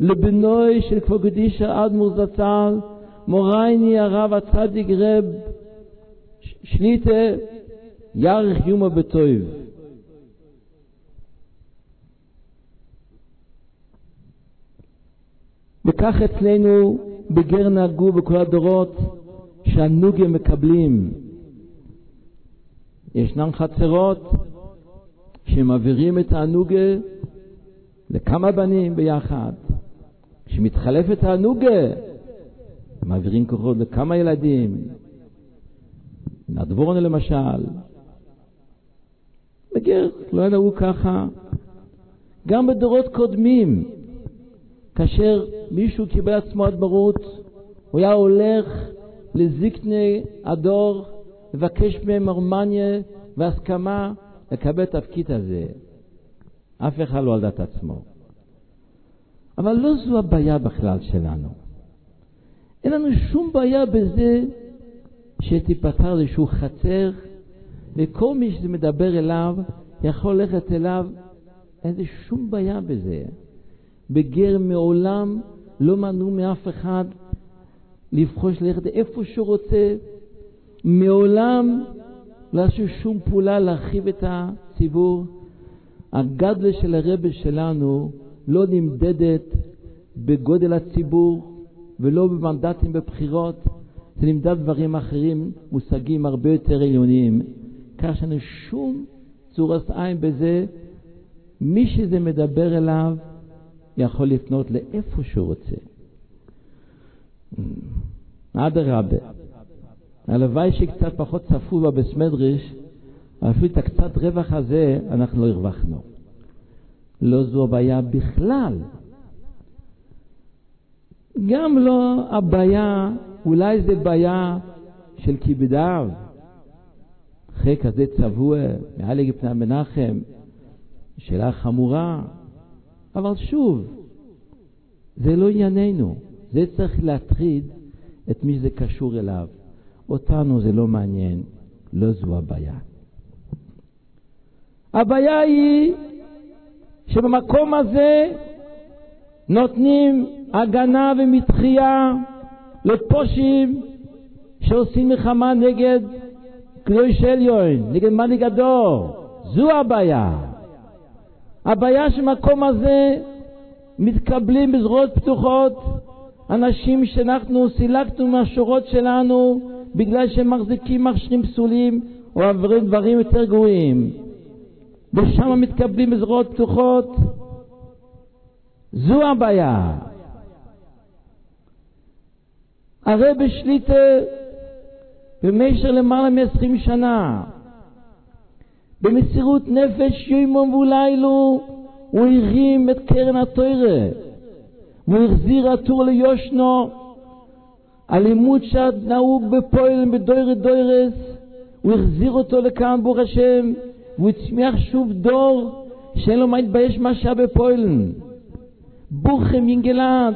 לבנוי של כבוד קדישה אדמו"ר זצ"ל, מורייני הרב הצדיק רב שליטה יאריך יומו בטויב. וכך אצלנו בגר נהגו בכל הדורות שהנוגים מקבלים. ישנן חצרות שמעבירים את הנוגה לכמה בנים ביחד. כשמתחלפת הנוגה, מעבירים כוחות לכמה ילדים. נדבורנו למשל. בגר לא נהוג ככה. גם בדורות קודמים, כאשר מישהו קיבל עצמו אדמרות, הוא היה הולך לזקני הדור, לבקש מהם הרמניה והסכמה לקבל את התפקיד הזה. אף אחד לא על דעת עצמו. אבל לא זו הבעיה בכלל שלנו. אין לנו שום בעיה בזה שתיפתר איזשהו חצר, וכל מי שזה מדבר אליו יכול ללכת אליו, אין לי שום בעיה בזה. בגר מעולם לא מנעו מאף אחד לבחוש ללכת איפה שהוא רוצה. מעולם לא עשו שום פעולה להרחיב את הציבור. הגדלה של הרבה שלנו לא נמדדת בגודל הציבור ולא במנדטים בבחירות, זה נמדד דברים אחרים, מושגים הרבה יותר עליוניים. כך שאין שום צורת עין בזה, מי שזה מדבר אליו יכול לפנות לאיפה שהוא רוצה. אדרבה, הלוואי שקצת פחות צפו בה בסמדריש, אפילו את הקצת רווח הזה אנחנו לא הרווחנו. לא זו הבעיה בכלל. גם לא הבעיה, אולי זה בעיה של כיבדיו. אחרי כזה צבוע, מעל לגפני המנחם, שאלה חמורה. אבל שוב, זה לא ענייננו. זה צריך להטריד את מי שזה קשור אליו. אותנו זה לא מעניין, לא זו הבעיה. הבעיה היא שבמקום הזה נותנים הגנה ומתחייה לפושים שעושים מלחמה נגד קדוש עליון, נגד מנהיג הדור. זו הבעיה. הבעיה שמקום הזה מתקבלים בזרועות פתוחות אנשים שאנחנו סילקנו מהשורות שלנו בגלל שהם מחזיקים מכשירים פסולים או עוברים דברים יותר גרועים. ושם מתקבלים בזרועות פתוחות. זו הבעיה. הרי בשליטה במשך למעלה מ-20 שנה, במסירות נפש יומם ולילו, הוא הרים את קרן התוירה, והוא החזיר הטור ליושנו, הלימוד שנהוג בפועל בדוירת דוירס, הוא החזיר אותו לכאן ברוך השם, והוא הצמיח שוב דור שאין לו מה להתבייש מה שהיה בפועלן. בוכם ינגלת,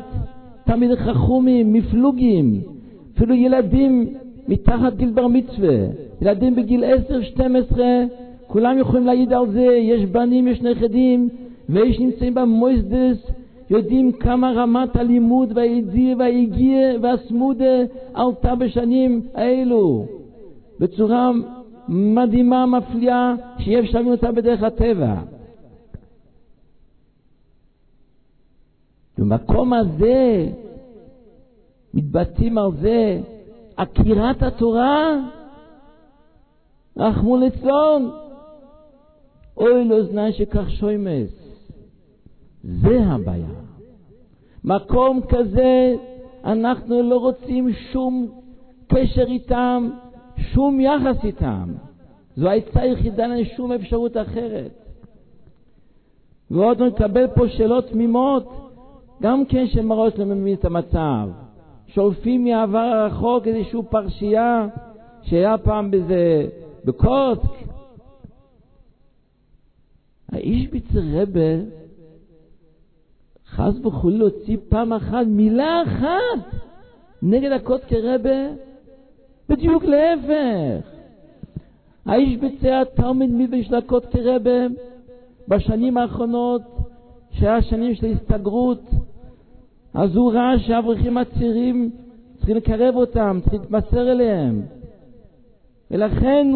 תמיד חכומים, מפלוגים, אפילו ילדים מתחת גיל בר מצווה, ילדים בגיל 10-12, כולם יכולים להעיד על זה, יש בנים, יש נכדים, ויש נמצאים במויסדס, יודעים כמה רמת הלימוד והידיר וההגיע והסמודה עלתה בשנים האלו, בצורה מדהימה, מפליאה, שאי אפשר להבין אותה בדרך הטבע. במקום הזה מתבטאים על זה עקירת התורה, רחמו לצלון, אוי לאוזני שכך שוימס. זה הבעיה. מקום כזה אנחנו לא רוצים שום קשר איתם, שום יחס איתם. זו העצה היחידה, אין שום אפשרות אחרת. ועוד נקבל פה שאלות תמימות, גם כן שמראות לא מבין את המצב. שולפים מהעבר הרחוק איזושהי פרשייה שהיה פעם בזה, בקוטק. האיש ביצר רבה חס וחולי להוציא פעם אחת מילה אחת נגד הקודקי רבה? בדיוק להפך. האיש ביצע תלמיד מיבי של הקודקי רבה בשנים האחרונות, שהיה שנים של הסתגרות, אז הוא ראה שהאברכים הצעירים צריכים לקרב אותם, צריכים להתמסר אליהם, ולכן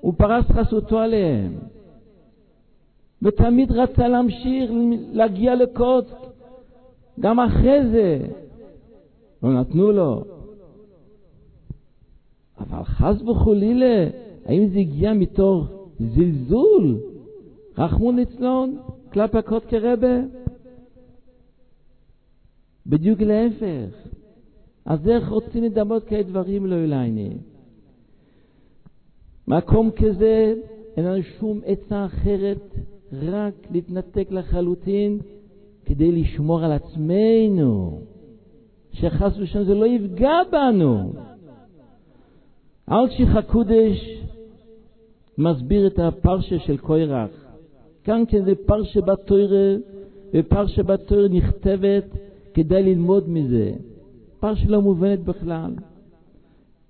הוא פרס חסותו עליהם. ותמיד רצה להמשיך להגיע לקוד, גם אחרי זה. לא נתנו לו. אבל חס וחולילה, האם זה הגיע מתוך זלזול, רחמון ליצלון, כלפי הקוד כרבה? בדיוק להפך. אז איך רוצים לדמות כאלה דברים לא אלייני? מקום כזה, אין לנו שום עצה אחרת רק להתנתק לחלוטין כדי לשמור על עצמנו, שחס ושלום זה לא יפגע בנו. אלשיך הקודש מסביר את הפרשה של קוירח. כאן כן זה פרשה בתוירה, ופרשה בתוירה נכתבת כדי ללמוד מזה. פרשה לא מובנת בכלל.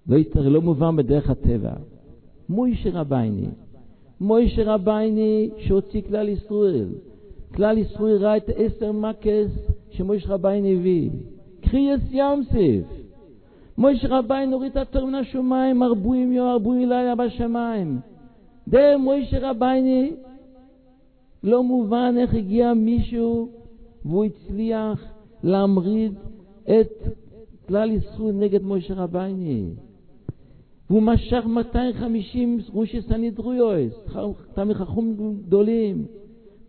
לא, לא מובן בדרך הטבע. מוישה רבייני, מוישה רבייני שהוציא כלל ישראל. כלל ישראל ראה את עשר מקס שמוישה רבייני הביא. קריאס ים סף. מוישה רבייני הוריד את התור מן השמיים, ארבוים יום, ארבוים לילה בשמיים. דה מוישה רבייני, לא מובן איך הגיע מישהו והוא הצליח להמריד את כלל ישראל נגד מוישה רבייני. והוא משך 250 רושי סנידרויוס, תמי חכום גדולים.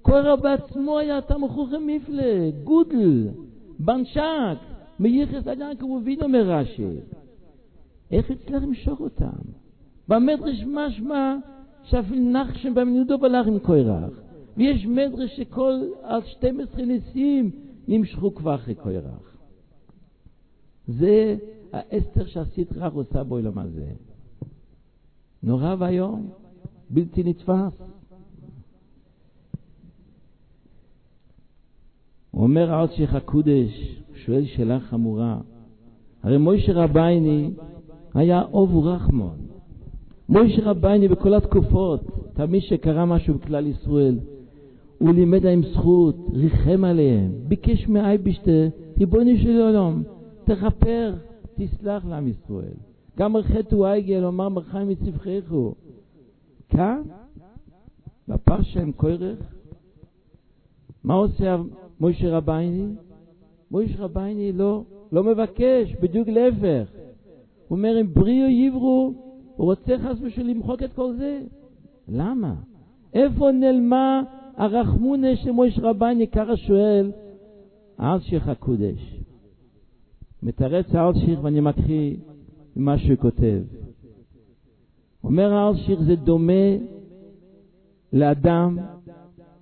קורא בעצמו היה תמכוכם מפלה, גודל, בנשק, מייחס אגן כמובין אומר רש"י. איך הצליח למשוך אותם? במדרש משמע שאפילו נחשם במנודו בלך עם קורח. ויש מדרש שכל על 12 נשיאים נמשכו כבר אחרי קורח. זה האסתר שהסטרא עושה בעולם הזה. נורא ואיום, בלתי נתפס. אומר אלשיך הקודש, שואל שאלה חמורה, הרי מוישה רבייני היה אוב ורחמון. מוישה רבייני בכל התקופות, תמיד שקרה משהו בכלל ישראל, הוא לימד להם זכות, ריחם עליהם, ביקש מאייבשטה, ריבונו של עולם, תכפר, תסלח לעם ישראל. גם חטא עגל, אומר מרחיים מצווכיכו. כאן, בפרשה עם כורך, מה עושה מוישה רבייני? מוישה רבייני לא, לא מבקש, בדיוק להפך. הוא אומר, אם בריאו יברו, הוא רוצה חס ושלום למחוק את כל זה. למה? איפה נעלמה הרחמונה של מוישה רבייני? ככה שואל האלשיך הקודש. מתרץ האלשיך ואני מתחיל ממה שהוא כותב. אומר האלשיך זה דומה לאדם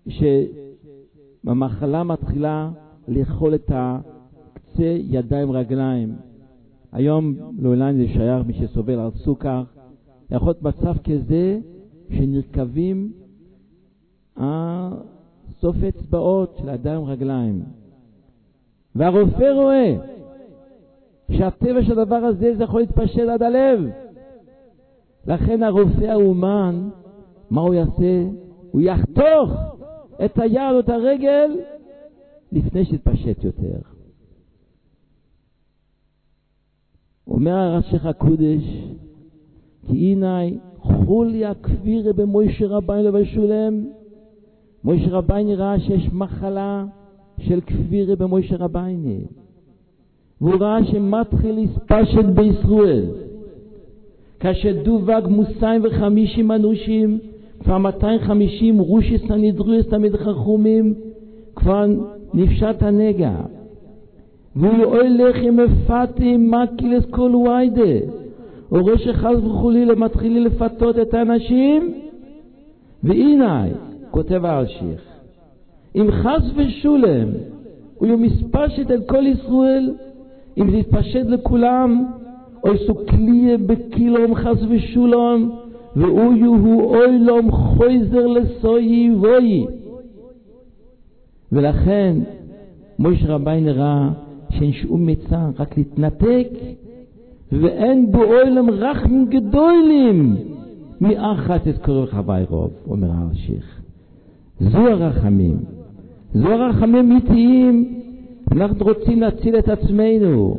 שבמחלה מתחילה לאכול את הקצה ידיים רגליים. היום לעולם זה שייך מי שסובל על סוכר. יכול להיות מצב כזה שנרקבים סוף אצבעות של ידיים רגליים. והרופא רואה שהטבע של הדבר הזה זה יכול להתפשט עד הלב. לכן הרופא האומן, מה הוא יעשה? הוא יחתוך את היד או את הרגל לפני שיתפשט יותר. אומר הרשך הקודש, כי הנה חוליה כבירה במוישה רבינו ובשולם. מוישה רבינו ראה שיש מחלה של כבירה במוישה רבינו. והוא ראה שמתחיל להספשט בישראל. כאשר דובג מוסיים וחמישים אנושים, כבר 250 רושי סנידרויס תמיד חכומים, כבר נפשט הנגע. והוא הולך עם מפתים מקילס כל ויידה, או רואה שחס וחלילה מתחילים לפתות את האנשים, והנה, כותב האלשיך, אם חס ושולם הוא יהיה מספשת את כל ישראל, אם זה יתפשט לכולם, או יסו כליה בקילום חס ושולם, והוא יהיו אוילום חויזר לסויי ווי. ולכן מויש רבי נראה שאין שום מצע, רק להתנתק, ואין בו אוילם רחמים גדולים מאחת את קורא חווי רוב, אומר הרשיך. זו הרחמים. זו הרחמים אמיתיים. אנחנו רוצים להציל את עצמנו,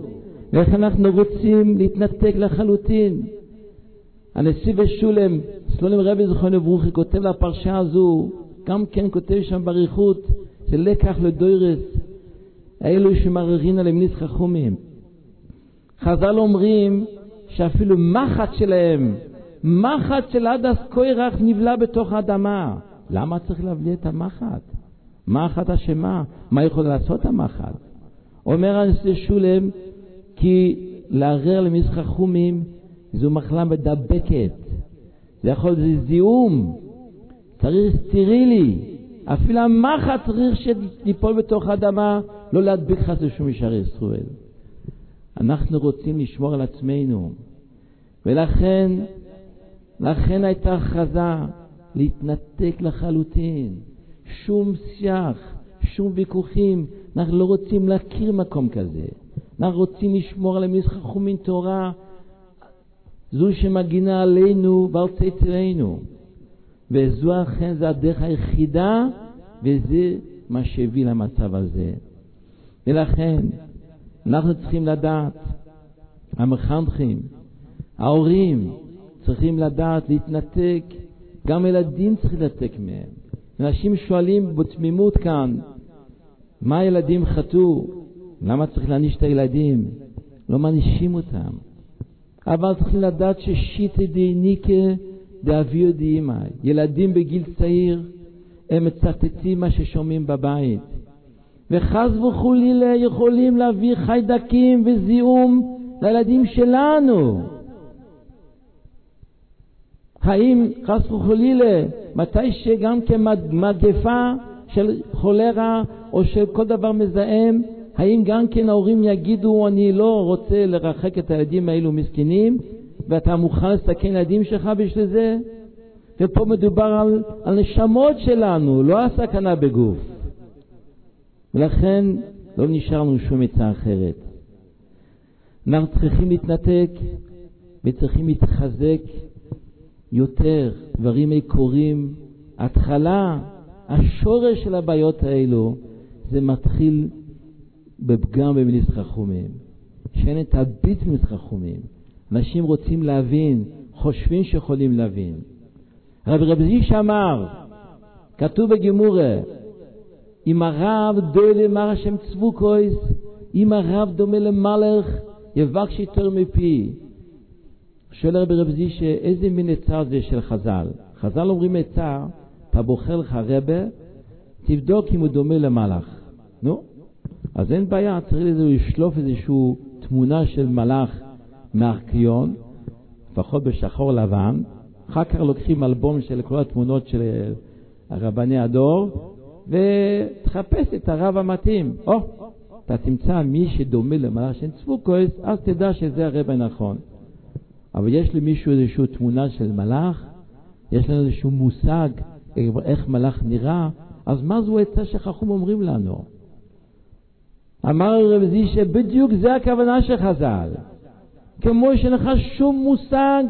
ואיך אנחנו רוצים להתנתק לחלוטין. הנשיא ושולם, סלונים רבי זכרונו ברוכי, כותב לפרשה הזו, גם כן כותב שם באריכות, זה לקח לדוירס, אלו שמערערים עליהם ניס חכומים. חז"ל אומרים שאפילו מחט שלהם, מחט של הדס קוירח נבלע בתוך האדמה. למה צריך להבליע את המחט? מחט אשמה, מה יכול לעשות המחט? אומר שולם, כי לערער למזרח חומים זו מחלה מדבקת. זה יכול להיות זיהום, צריך סטרילי. אפילו המחט צריך שליפול בתוך האדמה, לא להדביק חס ושום ישרי ישראל. אנחנו רוצים לשמור על עצמנו, ולכן, לכן הייתה הכרזה להתנתק לחלוטין. שום שיח, שום ויכוחים. אנחנו לא רוצים להכיר מקום כזה. אנחנו רוצים לשמור על המזרח מן תורה, זו שמגינה עלינו ועל צאצאינו. וזו אכן זה הדרך היחידה, וזה מה שהביא למצב הזה. ולכן, אנחנו צריכים לדעת, המחנכים, ההורים, צריכים לדעת להתנתק, גם ילדים צריכים להתנתק מהם. אנשים שואלים בתמימות כאן, מה הילדים חטאו? למה צריך להעניש את הילדים? לא מענישים אותם. אבל צריכים לדעת ששיטה דאיניקה דאביו דאמא. ילדים בגיל צעיר, הם מצטטים מה ששומעים בבית. וחס וחלילה יכולים להביא חיידקים וזיהום לילדים שלנו. האם חס וחלילה, מתי שגם כמגפה של חולרה או של כל דבר מזהם, האם גם כן ההורים יגידו, אני לא רוצה לרחק את הילדים האלו מסכנים, ואתה מוכן לסכן ילדים שלך בשביל זה? ופה מדובר על, על נשמות שלנו, לא הסכנה בגוף. ולכן לא נשאר לנו שום עצה אחרת. אנחנו צריכים להתנתק וצריכים להתחזק יותר. דברים קורים. התחלה, השורש של הבעיות האלו, זה מתחיל בפגם במיליס חכומים. שאין את הביט במיליס חכומים. אנשים רוצים להבין, חושבים שיכולים להבין. רב רב זיש אמר, כתוב בגימורה, אם הרב דומה למר השם צבוקויס, אם הרב דומה למלך, יבקש יותר מפי. שואל הרב רב זיש, איזה מין עצה זה של חז"ל? חז"ל אומרים עצה, אתה בוחר לך רבה, תבדוק אם הוא דומה למלאך. נו, אז אין בעיה, צריך לזה לשלוף איזושהי תמונה של מלאך מהארכיון, לפחות בשחור לבן, אחר כך לוקחים אלבום של כל התמונות של רבני הדור, ותחפש את הרב המתאים. או, אתה תמצא מי שדומה למלאך של צבוקויס, אז תדע שזה הרב הנכון. אבל יש למישהו איזושהי תמונה של מלאך, יש לנו איזשהו מושג איך מלאך נראה, אז מה זו העצה שחכום אומרים לנו? אמר רב זישה, בדיוק זה הכוונה של חז"ל. כמו שאין לך שום מושג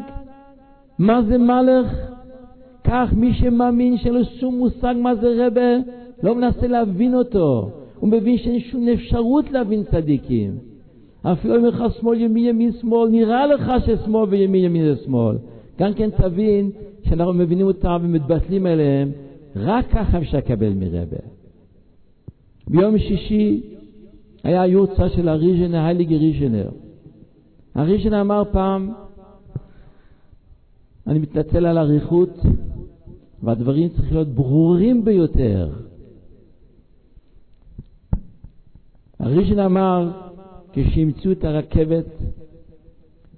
מה זה מלך, כך מי שמאמין שאין לו שום מושג מה זה רבה, לא מנסה להבין אותו. הוא מבין שאין שום אפשרות להבין צדיקים. אפילו אם לך שמאל ימין ימין שמאל, נראה לך ששמאל וימין ימין זה שמאל. גם כן תבין שאנחנו מבינים אותם ומתבטלים אליהם, רק ככה אפשר לקבל מרבה. ביום שישי היה יורצה של הריז'נר, הייליגי ריז'נר. הריז'נר אמר פעם, אני מתנצל על האריכות, והדברים צריכים להיות ברורים ביותר. הריז'נר אמר, כשאימצו את הרכבת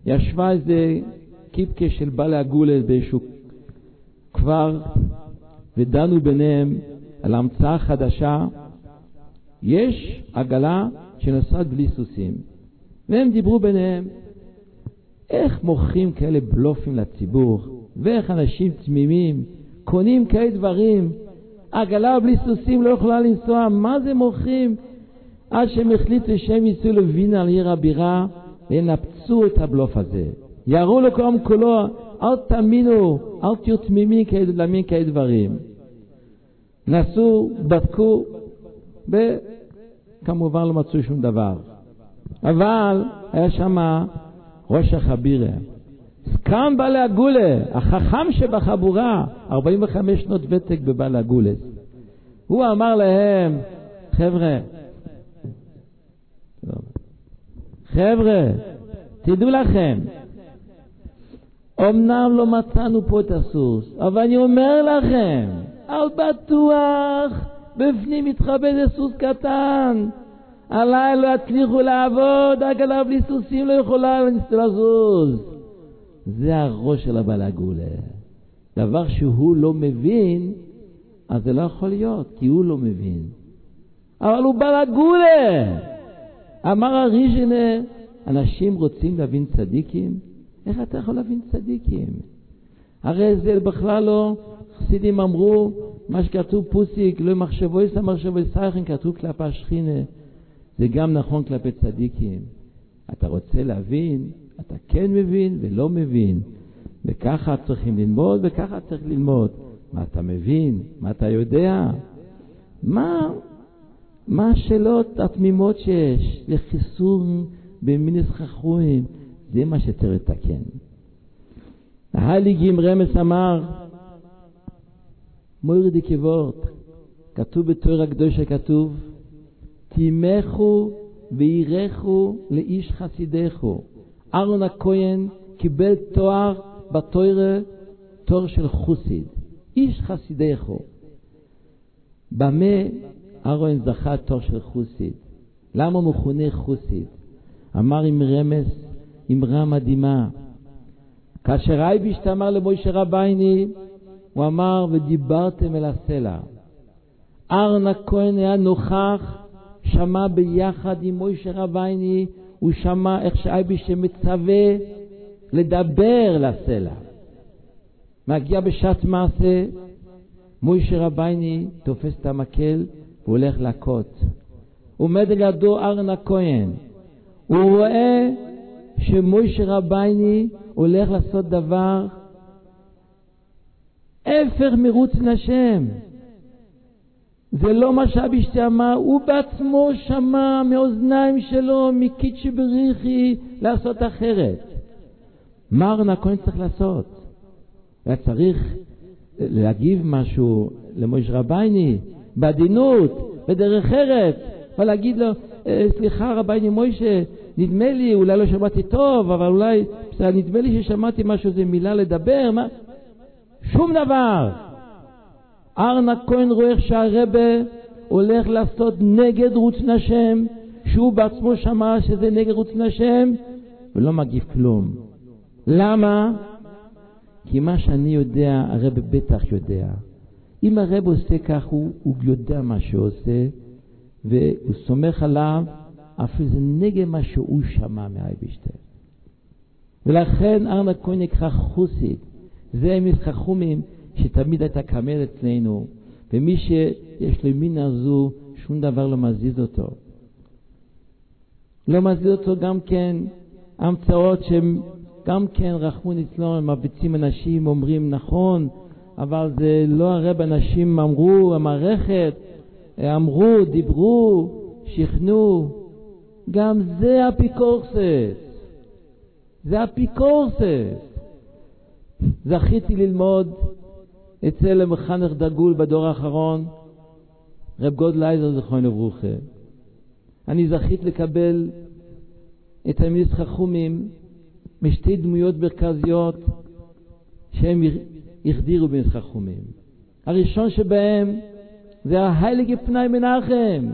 ישבה איזה קיפקה של בעלי הגולה באיזשהו כפר, ודנו ביניהם על המצאה חדשה. יש עגלה שנוסעת בלי סוסים, והם דיברו ביניהם. איך מוכרים כאלה בלופים לציבור, ואיך אנשים תמימים קונים כאלה דברים. עגלה בלי סוסים לא יכולה לנסוע, מה זה מוכרים? עד שהם החליטו שהם ייסעו לווינה על עיר הבירה וינפצו את הבלוף הזה. יראו לקום כולו, אל תאמינו, אל תהיו תמימים להאמין כאלה דברים. נסעו, בדקו, וכמובן לא מצאו שום דבר. אבל היה שם ראש החבירה. זקן בעלי הגולה, החכם שבחבורה, 45 שנות ותק בבעלי הגולס. הוא אמר להם, חבר'ה, חבר'ה, תדעו לכם, אמנם לא מצאנו פה את הסוס, אבל אני אומר לכם, על בטוח, בפנים מתחבא איזה סוס קטן. עליי לא יצליחו לעבוד, עגלה בלי סוסים לא יכולה לזוז. זה הראש של הבעל הגולה. דבר שהוא לא מבין, אז זה לא יכול להיות, כי הוא לא מבין. אבל הוא בעל הגולה. אמר הריז'נה, אנשים רוצים להבין צדיקים? איך אתה יכול להבין צדיקים? הרי זה בכלל לא, חסידים אמרו, מה שכתוב פוסיק, לא מחשבו יסע מחשבו יסייכן, כתוב כלפי השכינה. זה גם נכון כלפי צדיקים. אתה רוצה להבין, אתה כן מבין ולא מבין. וככה צריכים ללמוד וככה צריך ללמוד. מה אתה מבין? מה אתה יודע? מה, מה השאלות התמימות שיש לחיסון במינס חכרויים? זה מה שצריך לתקן. ההליגים רמס אמר, מוירדי כבורט, כתוב בתור הקדושה כתוב, תימכו וירחו לאיש חסידךו. אהרון הכהן קיבל תואר בתוירה, תואר של חוסיד, איש חסידךו. במה אהרון זכה תואר של חוסיד? למה מכונה חוסיד? אמר עם רמז, אמרה מדהימה. כאשר אייבישט אמר למוישה רבייני, הוא אמר, ודיברתם אל הסלע. ארנה כהן היה נוכח, שמע ביחד עם מוישה רבייני, הוא שמע איך שאייבישט מצווה לדבר לסלע. מגיע בשעת מעשה, מוישה רבייני תופס את המקל והולך להכות. עומד לידו ארנה כהן. הוא רואה שמוישה רבייני הולך לעשות דבר הפך מרוץ לשם. זה לא מה שאבישתי אמר, הוא בעצמו שמע מאוזניים שלו, מקיצ'י בריחי, לעשות אחרת. מה ארנה הכהן צריך לעשות? היה צריך להגיב משהו למויש רבייני, בעדינות, בדרך ארץ, ולהגיד לו, אה, סליחה רבייני מוישה, נדמה לי, אולי לא שמעתי טוב, אבל אולי, בסדר, נדמה לי ששמעתי משהו, זה מילה לדבר, מה? שום דבר. ארנה כהן רואה איך שהרבה הולך לעשות נגד רוץ נשם, שהוא בעצמו שמע שזה נגד רוץ נשם, ולא מגיב כלום. למה? כי מה שאני יודע, הרב בטח יודע. אם הרב עושה כך, הוא, הוא יודע מה שהוא עושה, והוא סומך עליו, אפילו זה נגד מה שהוא שמע מהאייבשטר. ולכן ארנה כהן נקרא חוסית. זה הם חכומים שתמיד הייתה קמל אצלנו, ומי שיש לו מינה הזו, שום דבר לא מזיז אותו. לא מזיז אותו גם כן המצאות שהם גם כן רחמו ניצלון, מרביצים אנשים, אומרים נכון, אבל זה לא הרב אנשים אמרו, המערכת, אמרו, דיברו, שכנעו. גם זה אפיקורסות. זה אפיקורסות. זכיתי ללמוד אצל המחנך דגול בדור האחרון, רב גודלייזר זכרונו לברוכה. אני זכיתי לקבל את אמונת חכמים משתי דמויות מרכזיות שהם החדירו במיס חכומים. הראשון שבהם זה ההייליגי פנאי מנחם,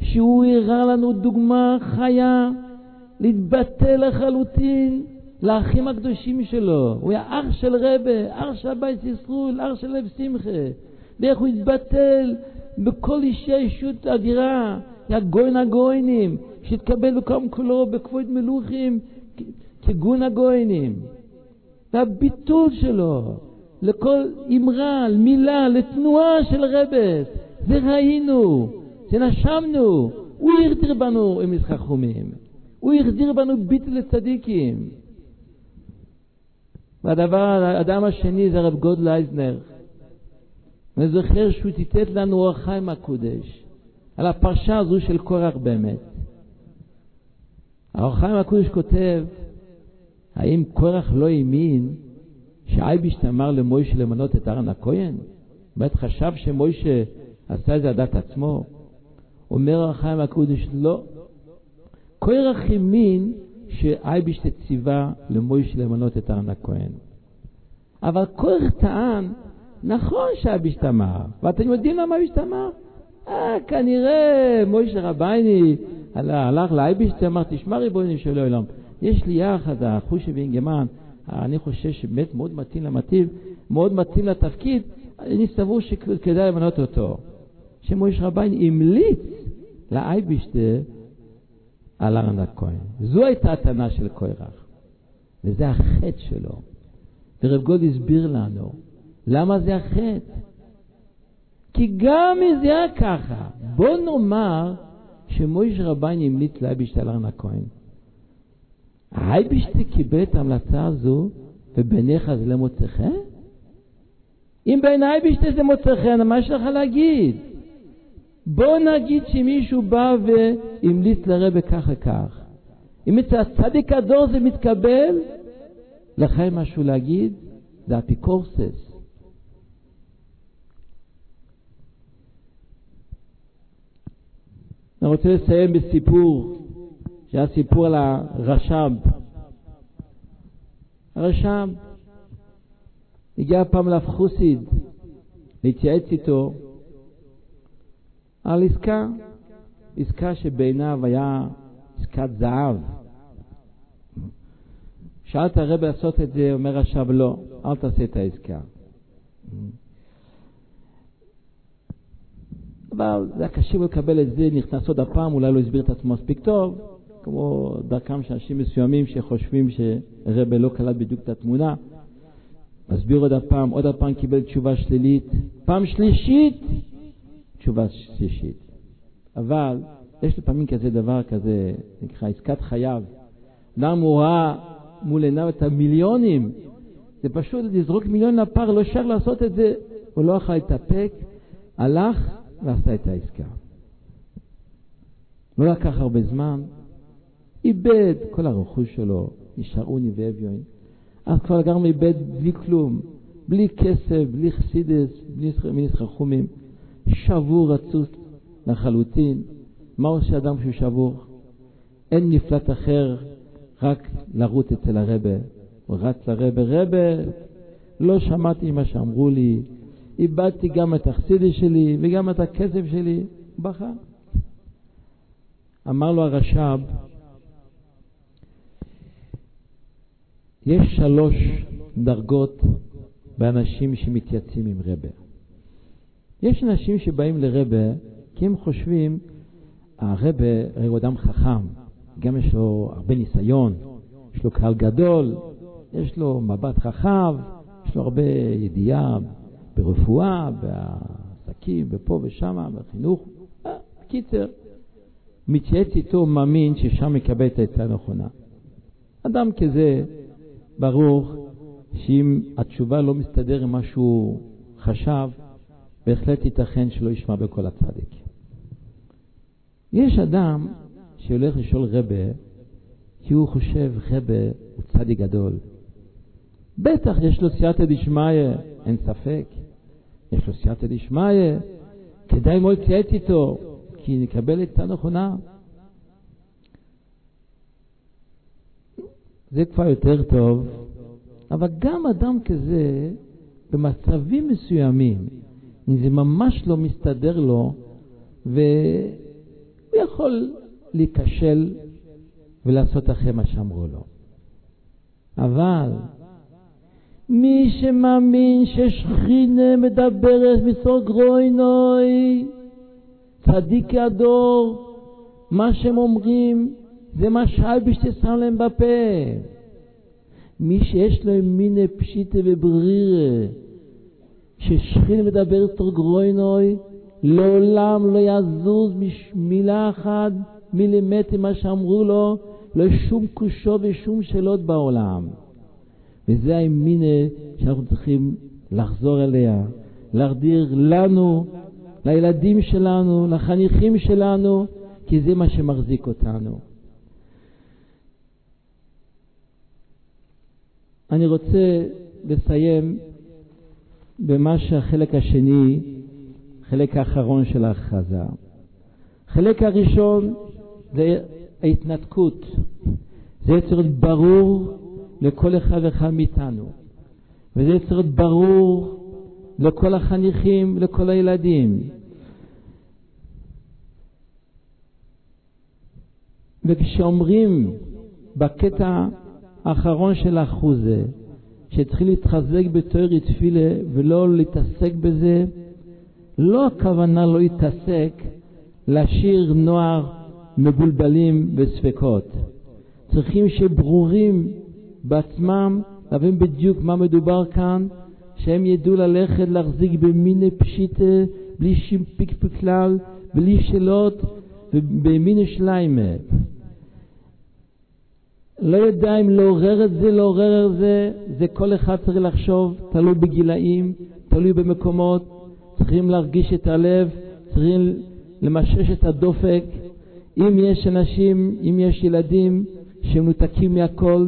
שהוא הראה לנו דוגמה חיה להתבטא לחלוטין לאחים הקדושים שלו. הוא היה אח של רבה, אח של הבית ישרול, אח של לב שמחה. ואיך הוא התבטל בכל אישי האישות האדירה. היה גוין הגוינים, שהתקבל בקום כולו בכבוד מלוכים כגון הגוינים. והביטול שלו לכל אמרה, מילה, לתנועה של רבס, זה ראינו, זה נשמנו. הוא החדיר בנו עם חכמים. הוא החדיר בנו ביטל לצדיקים. והדבר, האדם השני זה הרב גודל אייזנר. אני זוכר שהוא ציטט לנו אור החיים הקודש, על הפרשה הזו של קורח באמת. האור החיים הקודש כותב, האם קורח לא האמין שאייבישט אמר למוישה למנות את ארן הכהן? באמת חשב שמוישה עשה את זה על דעת עצמו? אומר החיים הקודש, לא. קורח האמין שאייבישט ציווה למוישה למנות את ארן הכהן. אבל קורח טען, נכון שאייבישט אמר, ואתם יודעים למה אייבישט אמר? אה, כנראה מוישה רבייני הלך לאייבישט ואמר, תשמע ריבונו של עולם, יש לי יחד, החושי ואינגמן, אני חושב שבאמת מאוד מתאים למטיב, מאוד מתאים לתפקיד, אני סבור שכדאי למנות אותו. שמוישה רבייני המליץ לאייבישט על ארן הכהן. זו הייתה הטענה של קורח, וזה החטא שלו. ורב גוד הסביר לנו למה זה החטא. כי גם אם זה היה ככה, בוא נאמר שמויש רבני המליץ לאייבישט על ארן הכהן. האייבישט קיבל את ההמלצה הזו, ובעיניך זה לא מוצא חן? אם בעיני האייבישט זה מוצא חן, מה יש לך להגיד? בוא נגיד שמישהו בא והמליץ לרבה כך וכך. אם אצל הצדיק הדור זה מתקבל, אין משהו להגיד? זה אפיקורסס. אני רוצה לסיים בסיפור, שהיה סיפור על הרש"ב. הרש"ב הגיע פעם לאף חוסיד להתייעץ איתו על עסקה, עסקה שבעיניו היה עסקת זהב. שאל את הרב לעשות את זה, אומר עכשיו לא, אל תעשה את העסקה. אבל זה היה קשה לקבל את זה, נכנס עוד הפעם, אולי לא הסביר את עצמו מספיק טוב, כמו דרכם של אנשים מסוימים שחושבים שרבה לא קלט בדיוק את התמונה. מסביר עוד הפעם, עוד הפעם קיבל תשובה שלילית, פעם שלישית, תשובה שלישית. אבל יש לפעמים כזה דבר כזה, נקרא עסקת חייו. אדם הוא ראה מול עיניו את המיליונים, זה פשוט לזרוק מיליון לפר, לא אפשר לעשות את זה. הוא לא יכול להתאפק, הלך ועשה את העסקה. לא לקח הרבה זמן, איבד כל הרכוש שלו, נשארו ניבי אביון. אז כבר גם איבד בלי כלום, בלי כסף, בלי חסידס, בלי מנסחחומים. שבור רצוץ לחלוטין. מה עושה אדם שהוא שבור? אין נפלט אחר, רק לרוץ אצל הרבה. הוא רץ לרבה, רבה, לא שמעתי מה שאמרו לי, איבדתי גם את החסידי שלי וגם את הכסף שלי, בכה. אמר לו הרש"ב, יש שלוש דרגות באנשים שמתייצאים עם רבה. יש אנשים שבאים לרבה כי הם חושבים, הרבה הרי הוא אדם חכם, גם יש לו הרבה ניסיון, יש לו קהל גדול, יש לו מבט חכם, יש לו הרבה ידיעה ברפואה, בעסקים, ופה ושם, בחינוך. קיצר, מתייעץ איתו, מאמין ששם מקבל את העצה הנכונה. אדם כזה, ברור שאם התשובה לא מסתדר עם מה שהוא חשב, בהחלט ייתכן שלא ישמע בכל הצדיק. יש אדם שהולך לשאול רבה, כי הוא חושב רבה הוא צדיק גדול. בטח יש לו סייעתא דשמיא, אין ספק. יש לו סייעתא דשמיא, כדאי מאוד להתייעץ איתו, כי נקבל את הנכונה. זה כבר יותר טוב, אבל גם אדם כזה, במצבים מסוימים, אם זה ממש לא מסתדר לו, והוא יכול להיכשל ולעשות אחרי מה שאמרו לו. אבל מי שמאמין ששכינה מדברת מסור גרוינוי, צדיק הדור, מה שהם אומרים זה מה שאלבישטה שם להם בפה. מי שיש לו מיני פשיטה וברירה, ששכינה מדברת מסור גרוינוי, לעולם לא יזוז מילה אחת מילימטר מה שאמרו לו, לא שום קושו ושום שאלות בעולם. וזה האמינה שאנחנו צריכים לחזור אליה, להחדיר לנו, לילדים שלנו, לחניכים שלנו, כי זה מה שמחזיק אותנו. אני רוצה לסיים במה שהחלק השני, חלק האחרון של ההכרזה. החלק הראשון זה ההתנתקות. זה צריך להיות ברור לכל אחד ואחד מאיתנו. וזה צריך להיות ברור לכל החניכים, לכל הילדים. וכשאומרים בקטע האחרון של האחוזה, שצריכים להתחזק בתואר תפילה ולא להתעסק בזה, לא הכוונה לא להתעסק להשאיר נוער מבולבלים וספקות. צריכים שברורים בעצמם, להבין בדיוק מה מדובר כאן, שהם ידעו ללכת להחזיק במיני פשיטה, בלי פיקפוק כלל, בלי שאלות, ובמיני שליימה. לא יודע אם לעורר את זה, לעורר את זה, זה כל אחד צריך לחשוב, תלוי בגילאים, תלוי במקומות, צריכים להרגיש את הלב, צריכים למשש את הדופק. אם יש אנשים, אם יש ילדים שמנותקים מהכל,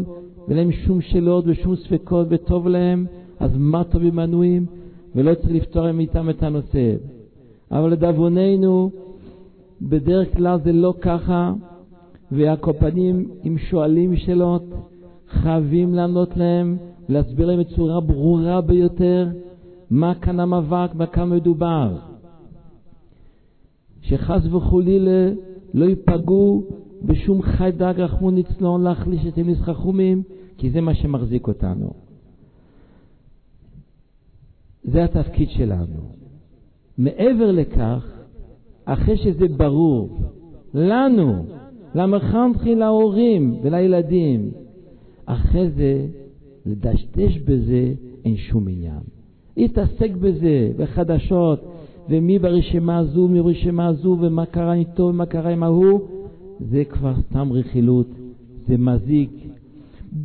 ואין להם שום שאלות ושום ספקות וטוב להם, אז מה טוב עם מנויים, ולא צריך לפתור איתם את הנושא. אבל לדאבוננו, בדרך כלל זה לא ככה, והקופנים, אם שואלים שאלות, חייבים לענות להם, להסביר להם בצורה ברורה ביותר מה כאן המאבק, מה כאן מדובר. שחס וחולילה לא ייפגעו בשום חיידק רחמון נצלון להחליש את אמניס חכומים, כי זה מה שמחזיק אותנו. זה התפקיד שלנו. מעבר לכך, אחרי שזה ברור לנו, למחנכים, להורים ולילדים, אחרי זה לדשדש בזה אין שום עניין. להתעסק בזה, בחדשות, ומי ברשימה הזו, מי ברשימה הזו, ומה קרה איתו, ומה קרה עם ההוא, זה כבר סתם רכילות, זה מזיק.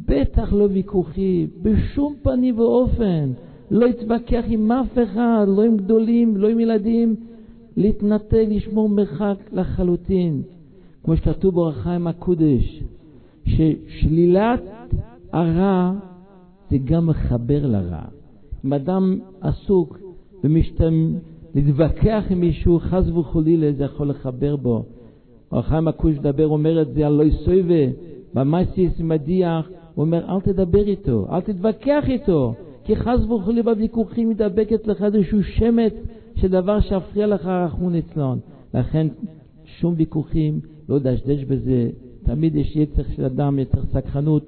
בטח לא ויכוחי, בשום פנים ואופן. לא להתווכח עם אף אחד, לא עם גדולים, לא עם ילדים, להתנתק, לשמור מרחק לחלוטין. כמו שכתוב ברחיים הקודש, ששלילת הרע זה גם מחבר לרע. אם אדם עסוק ומשתמש... להתווכח עם מישהו, חס וחלילה, זה יכול לחבר בו. החיים הקודש מדבר, אומר את זה על לא יסויבה, במייסיס מדיח, הוא אומר, אל תדבר איתו, אל תתווכח איתו, כי חס וחלילה בוויכוחים מדבקת לך איזשהו שמץ של דבר שיפריע לך רחמון אצלון. לכן שום ויכוחים, לא דשדש בזה, תמיד יש יצר של אדם, יצר סקחנות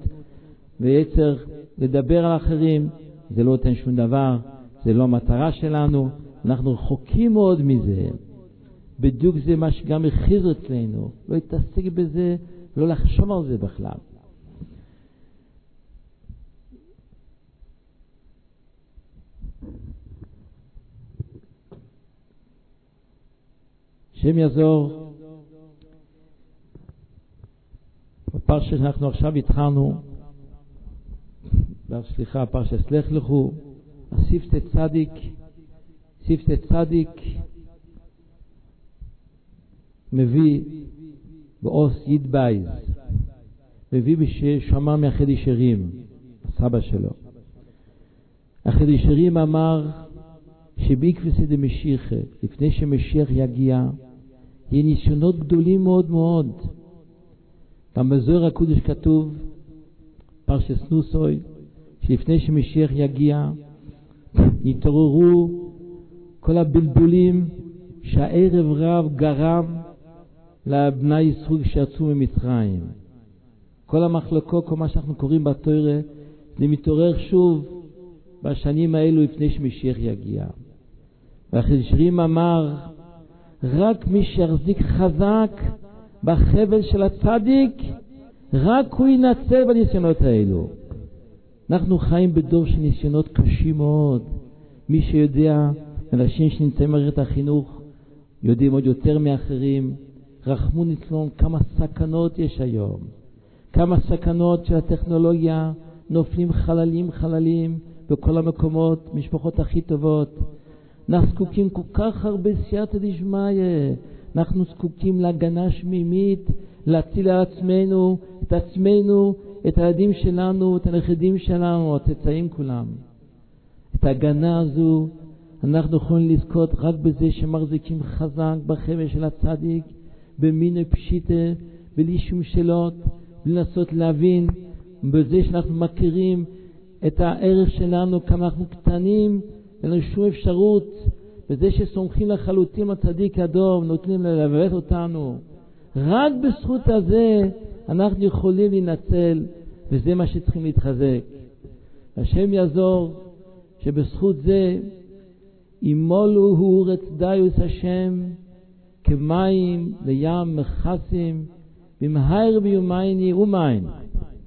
ויצר לדבר על אחרים, זה לא נותן שום דבר, זה לא המטרה שלנו. אנחנו רחוקים מאוד מזה. בדיוק זה מה שגם הכריז אצלנו, לא להתעסק בזה, לא לחשוב על זה בכלל. השם יעזור. בפרשה שאנחנו עכשיו התחלנו, סליחה, פרשה סלח לכו, אסיפת צדיק, שפתי צדיק מביא באוס יד בייז, מביא בשמע מהחידישרים, הסבא שלו. החידישרים אמר שבעקבסי דמשיחה, לפני שמשיח יגיע, יהיה ניסיונות גדולים מאוד מאוד. בזוהר הקודש כתוב, פרשס נוסוי, שלפני שמשיח יגיע, יתעוררו כל הבלבולים שהערב רב גרם לבני ישראל שיצאו ממצרים. כל המחלקות, כל מה שאנחנו קוראים בתוירה, זה מתעורר שוב בשנים האלו לפני שמשיח יגיע. ואחרי שרים אמר, רק מי שיחזיק חזק בחבל של הצדיק, רק הוא ינצל בניסיונות האלו. אנחנו חיים בדור של ניסיונות קשים מאוד. מי שיודע, אנשים שנמצאים במערכת החינוך, יודעים עוד יותר מאחרים, רחמו נצלון כמה סכנות יש היום. כמה סכנות של הטכנולוגיה, נופלים חללים חללים בכל המקומות, משפחות הכי טובות. אנחנו זקוקים כל כך הרבה סייעתא דשמיא. אנחנו זקוקים להגנה שמימית, להציל על עצמנו, את עצמנו, את הילדים שלנו, את הנכדים שלנו, הצאצאים כולם. את ההגנה הזו אנחנו יכולים לזכות רק בזה שמחזיקים חזק בחבל של הצדיק, במיני פשיטה, בלי שום שאלות, בלי לנסות להבין, בזה שאנחנו מכירים את הערך שלנו, כמה אנחנו קטנים, אין לנו שום אפשרות, בזה שסומכים לחלוטין על צדיק אדום, נותנים ללוות אותנו. רק בזכות הזה אנחנו יכולים להינצל, וזה מה שצריכים להתחזק. השם יעזור שבזכות זה ימולו הוא רץ דיוס השם כמים לים מכסים במהר ביומייני ומים.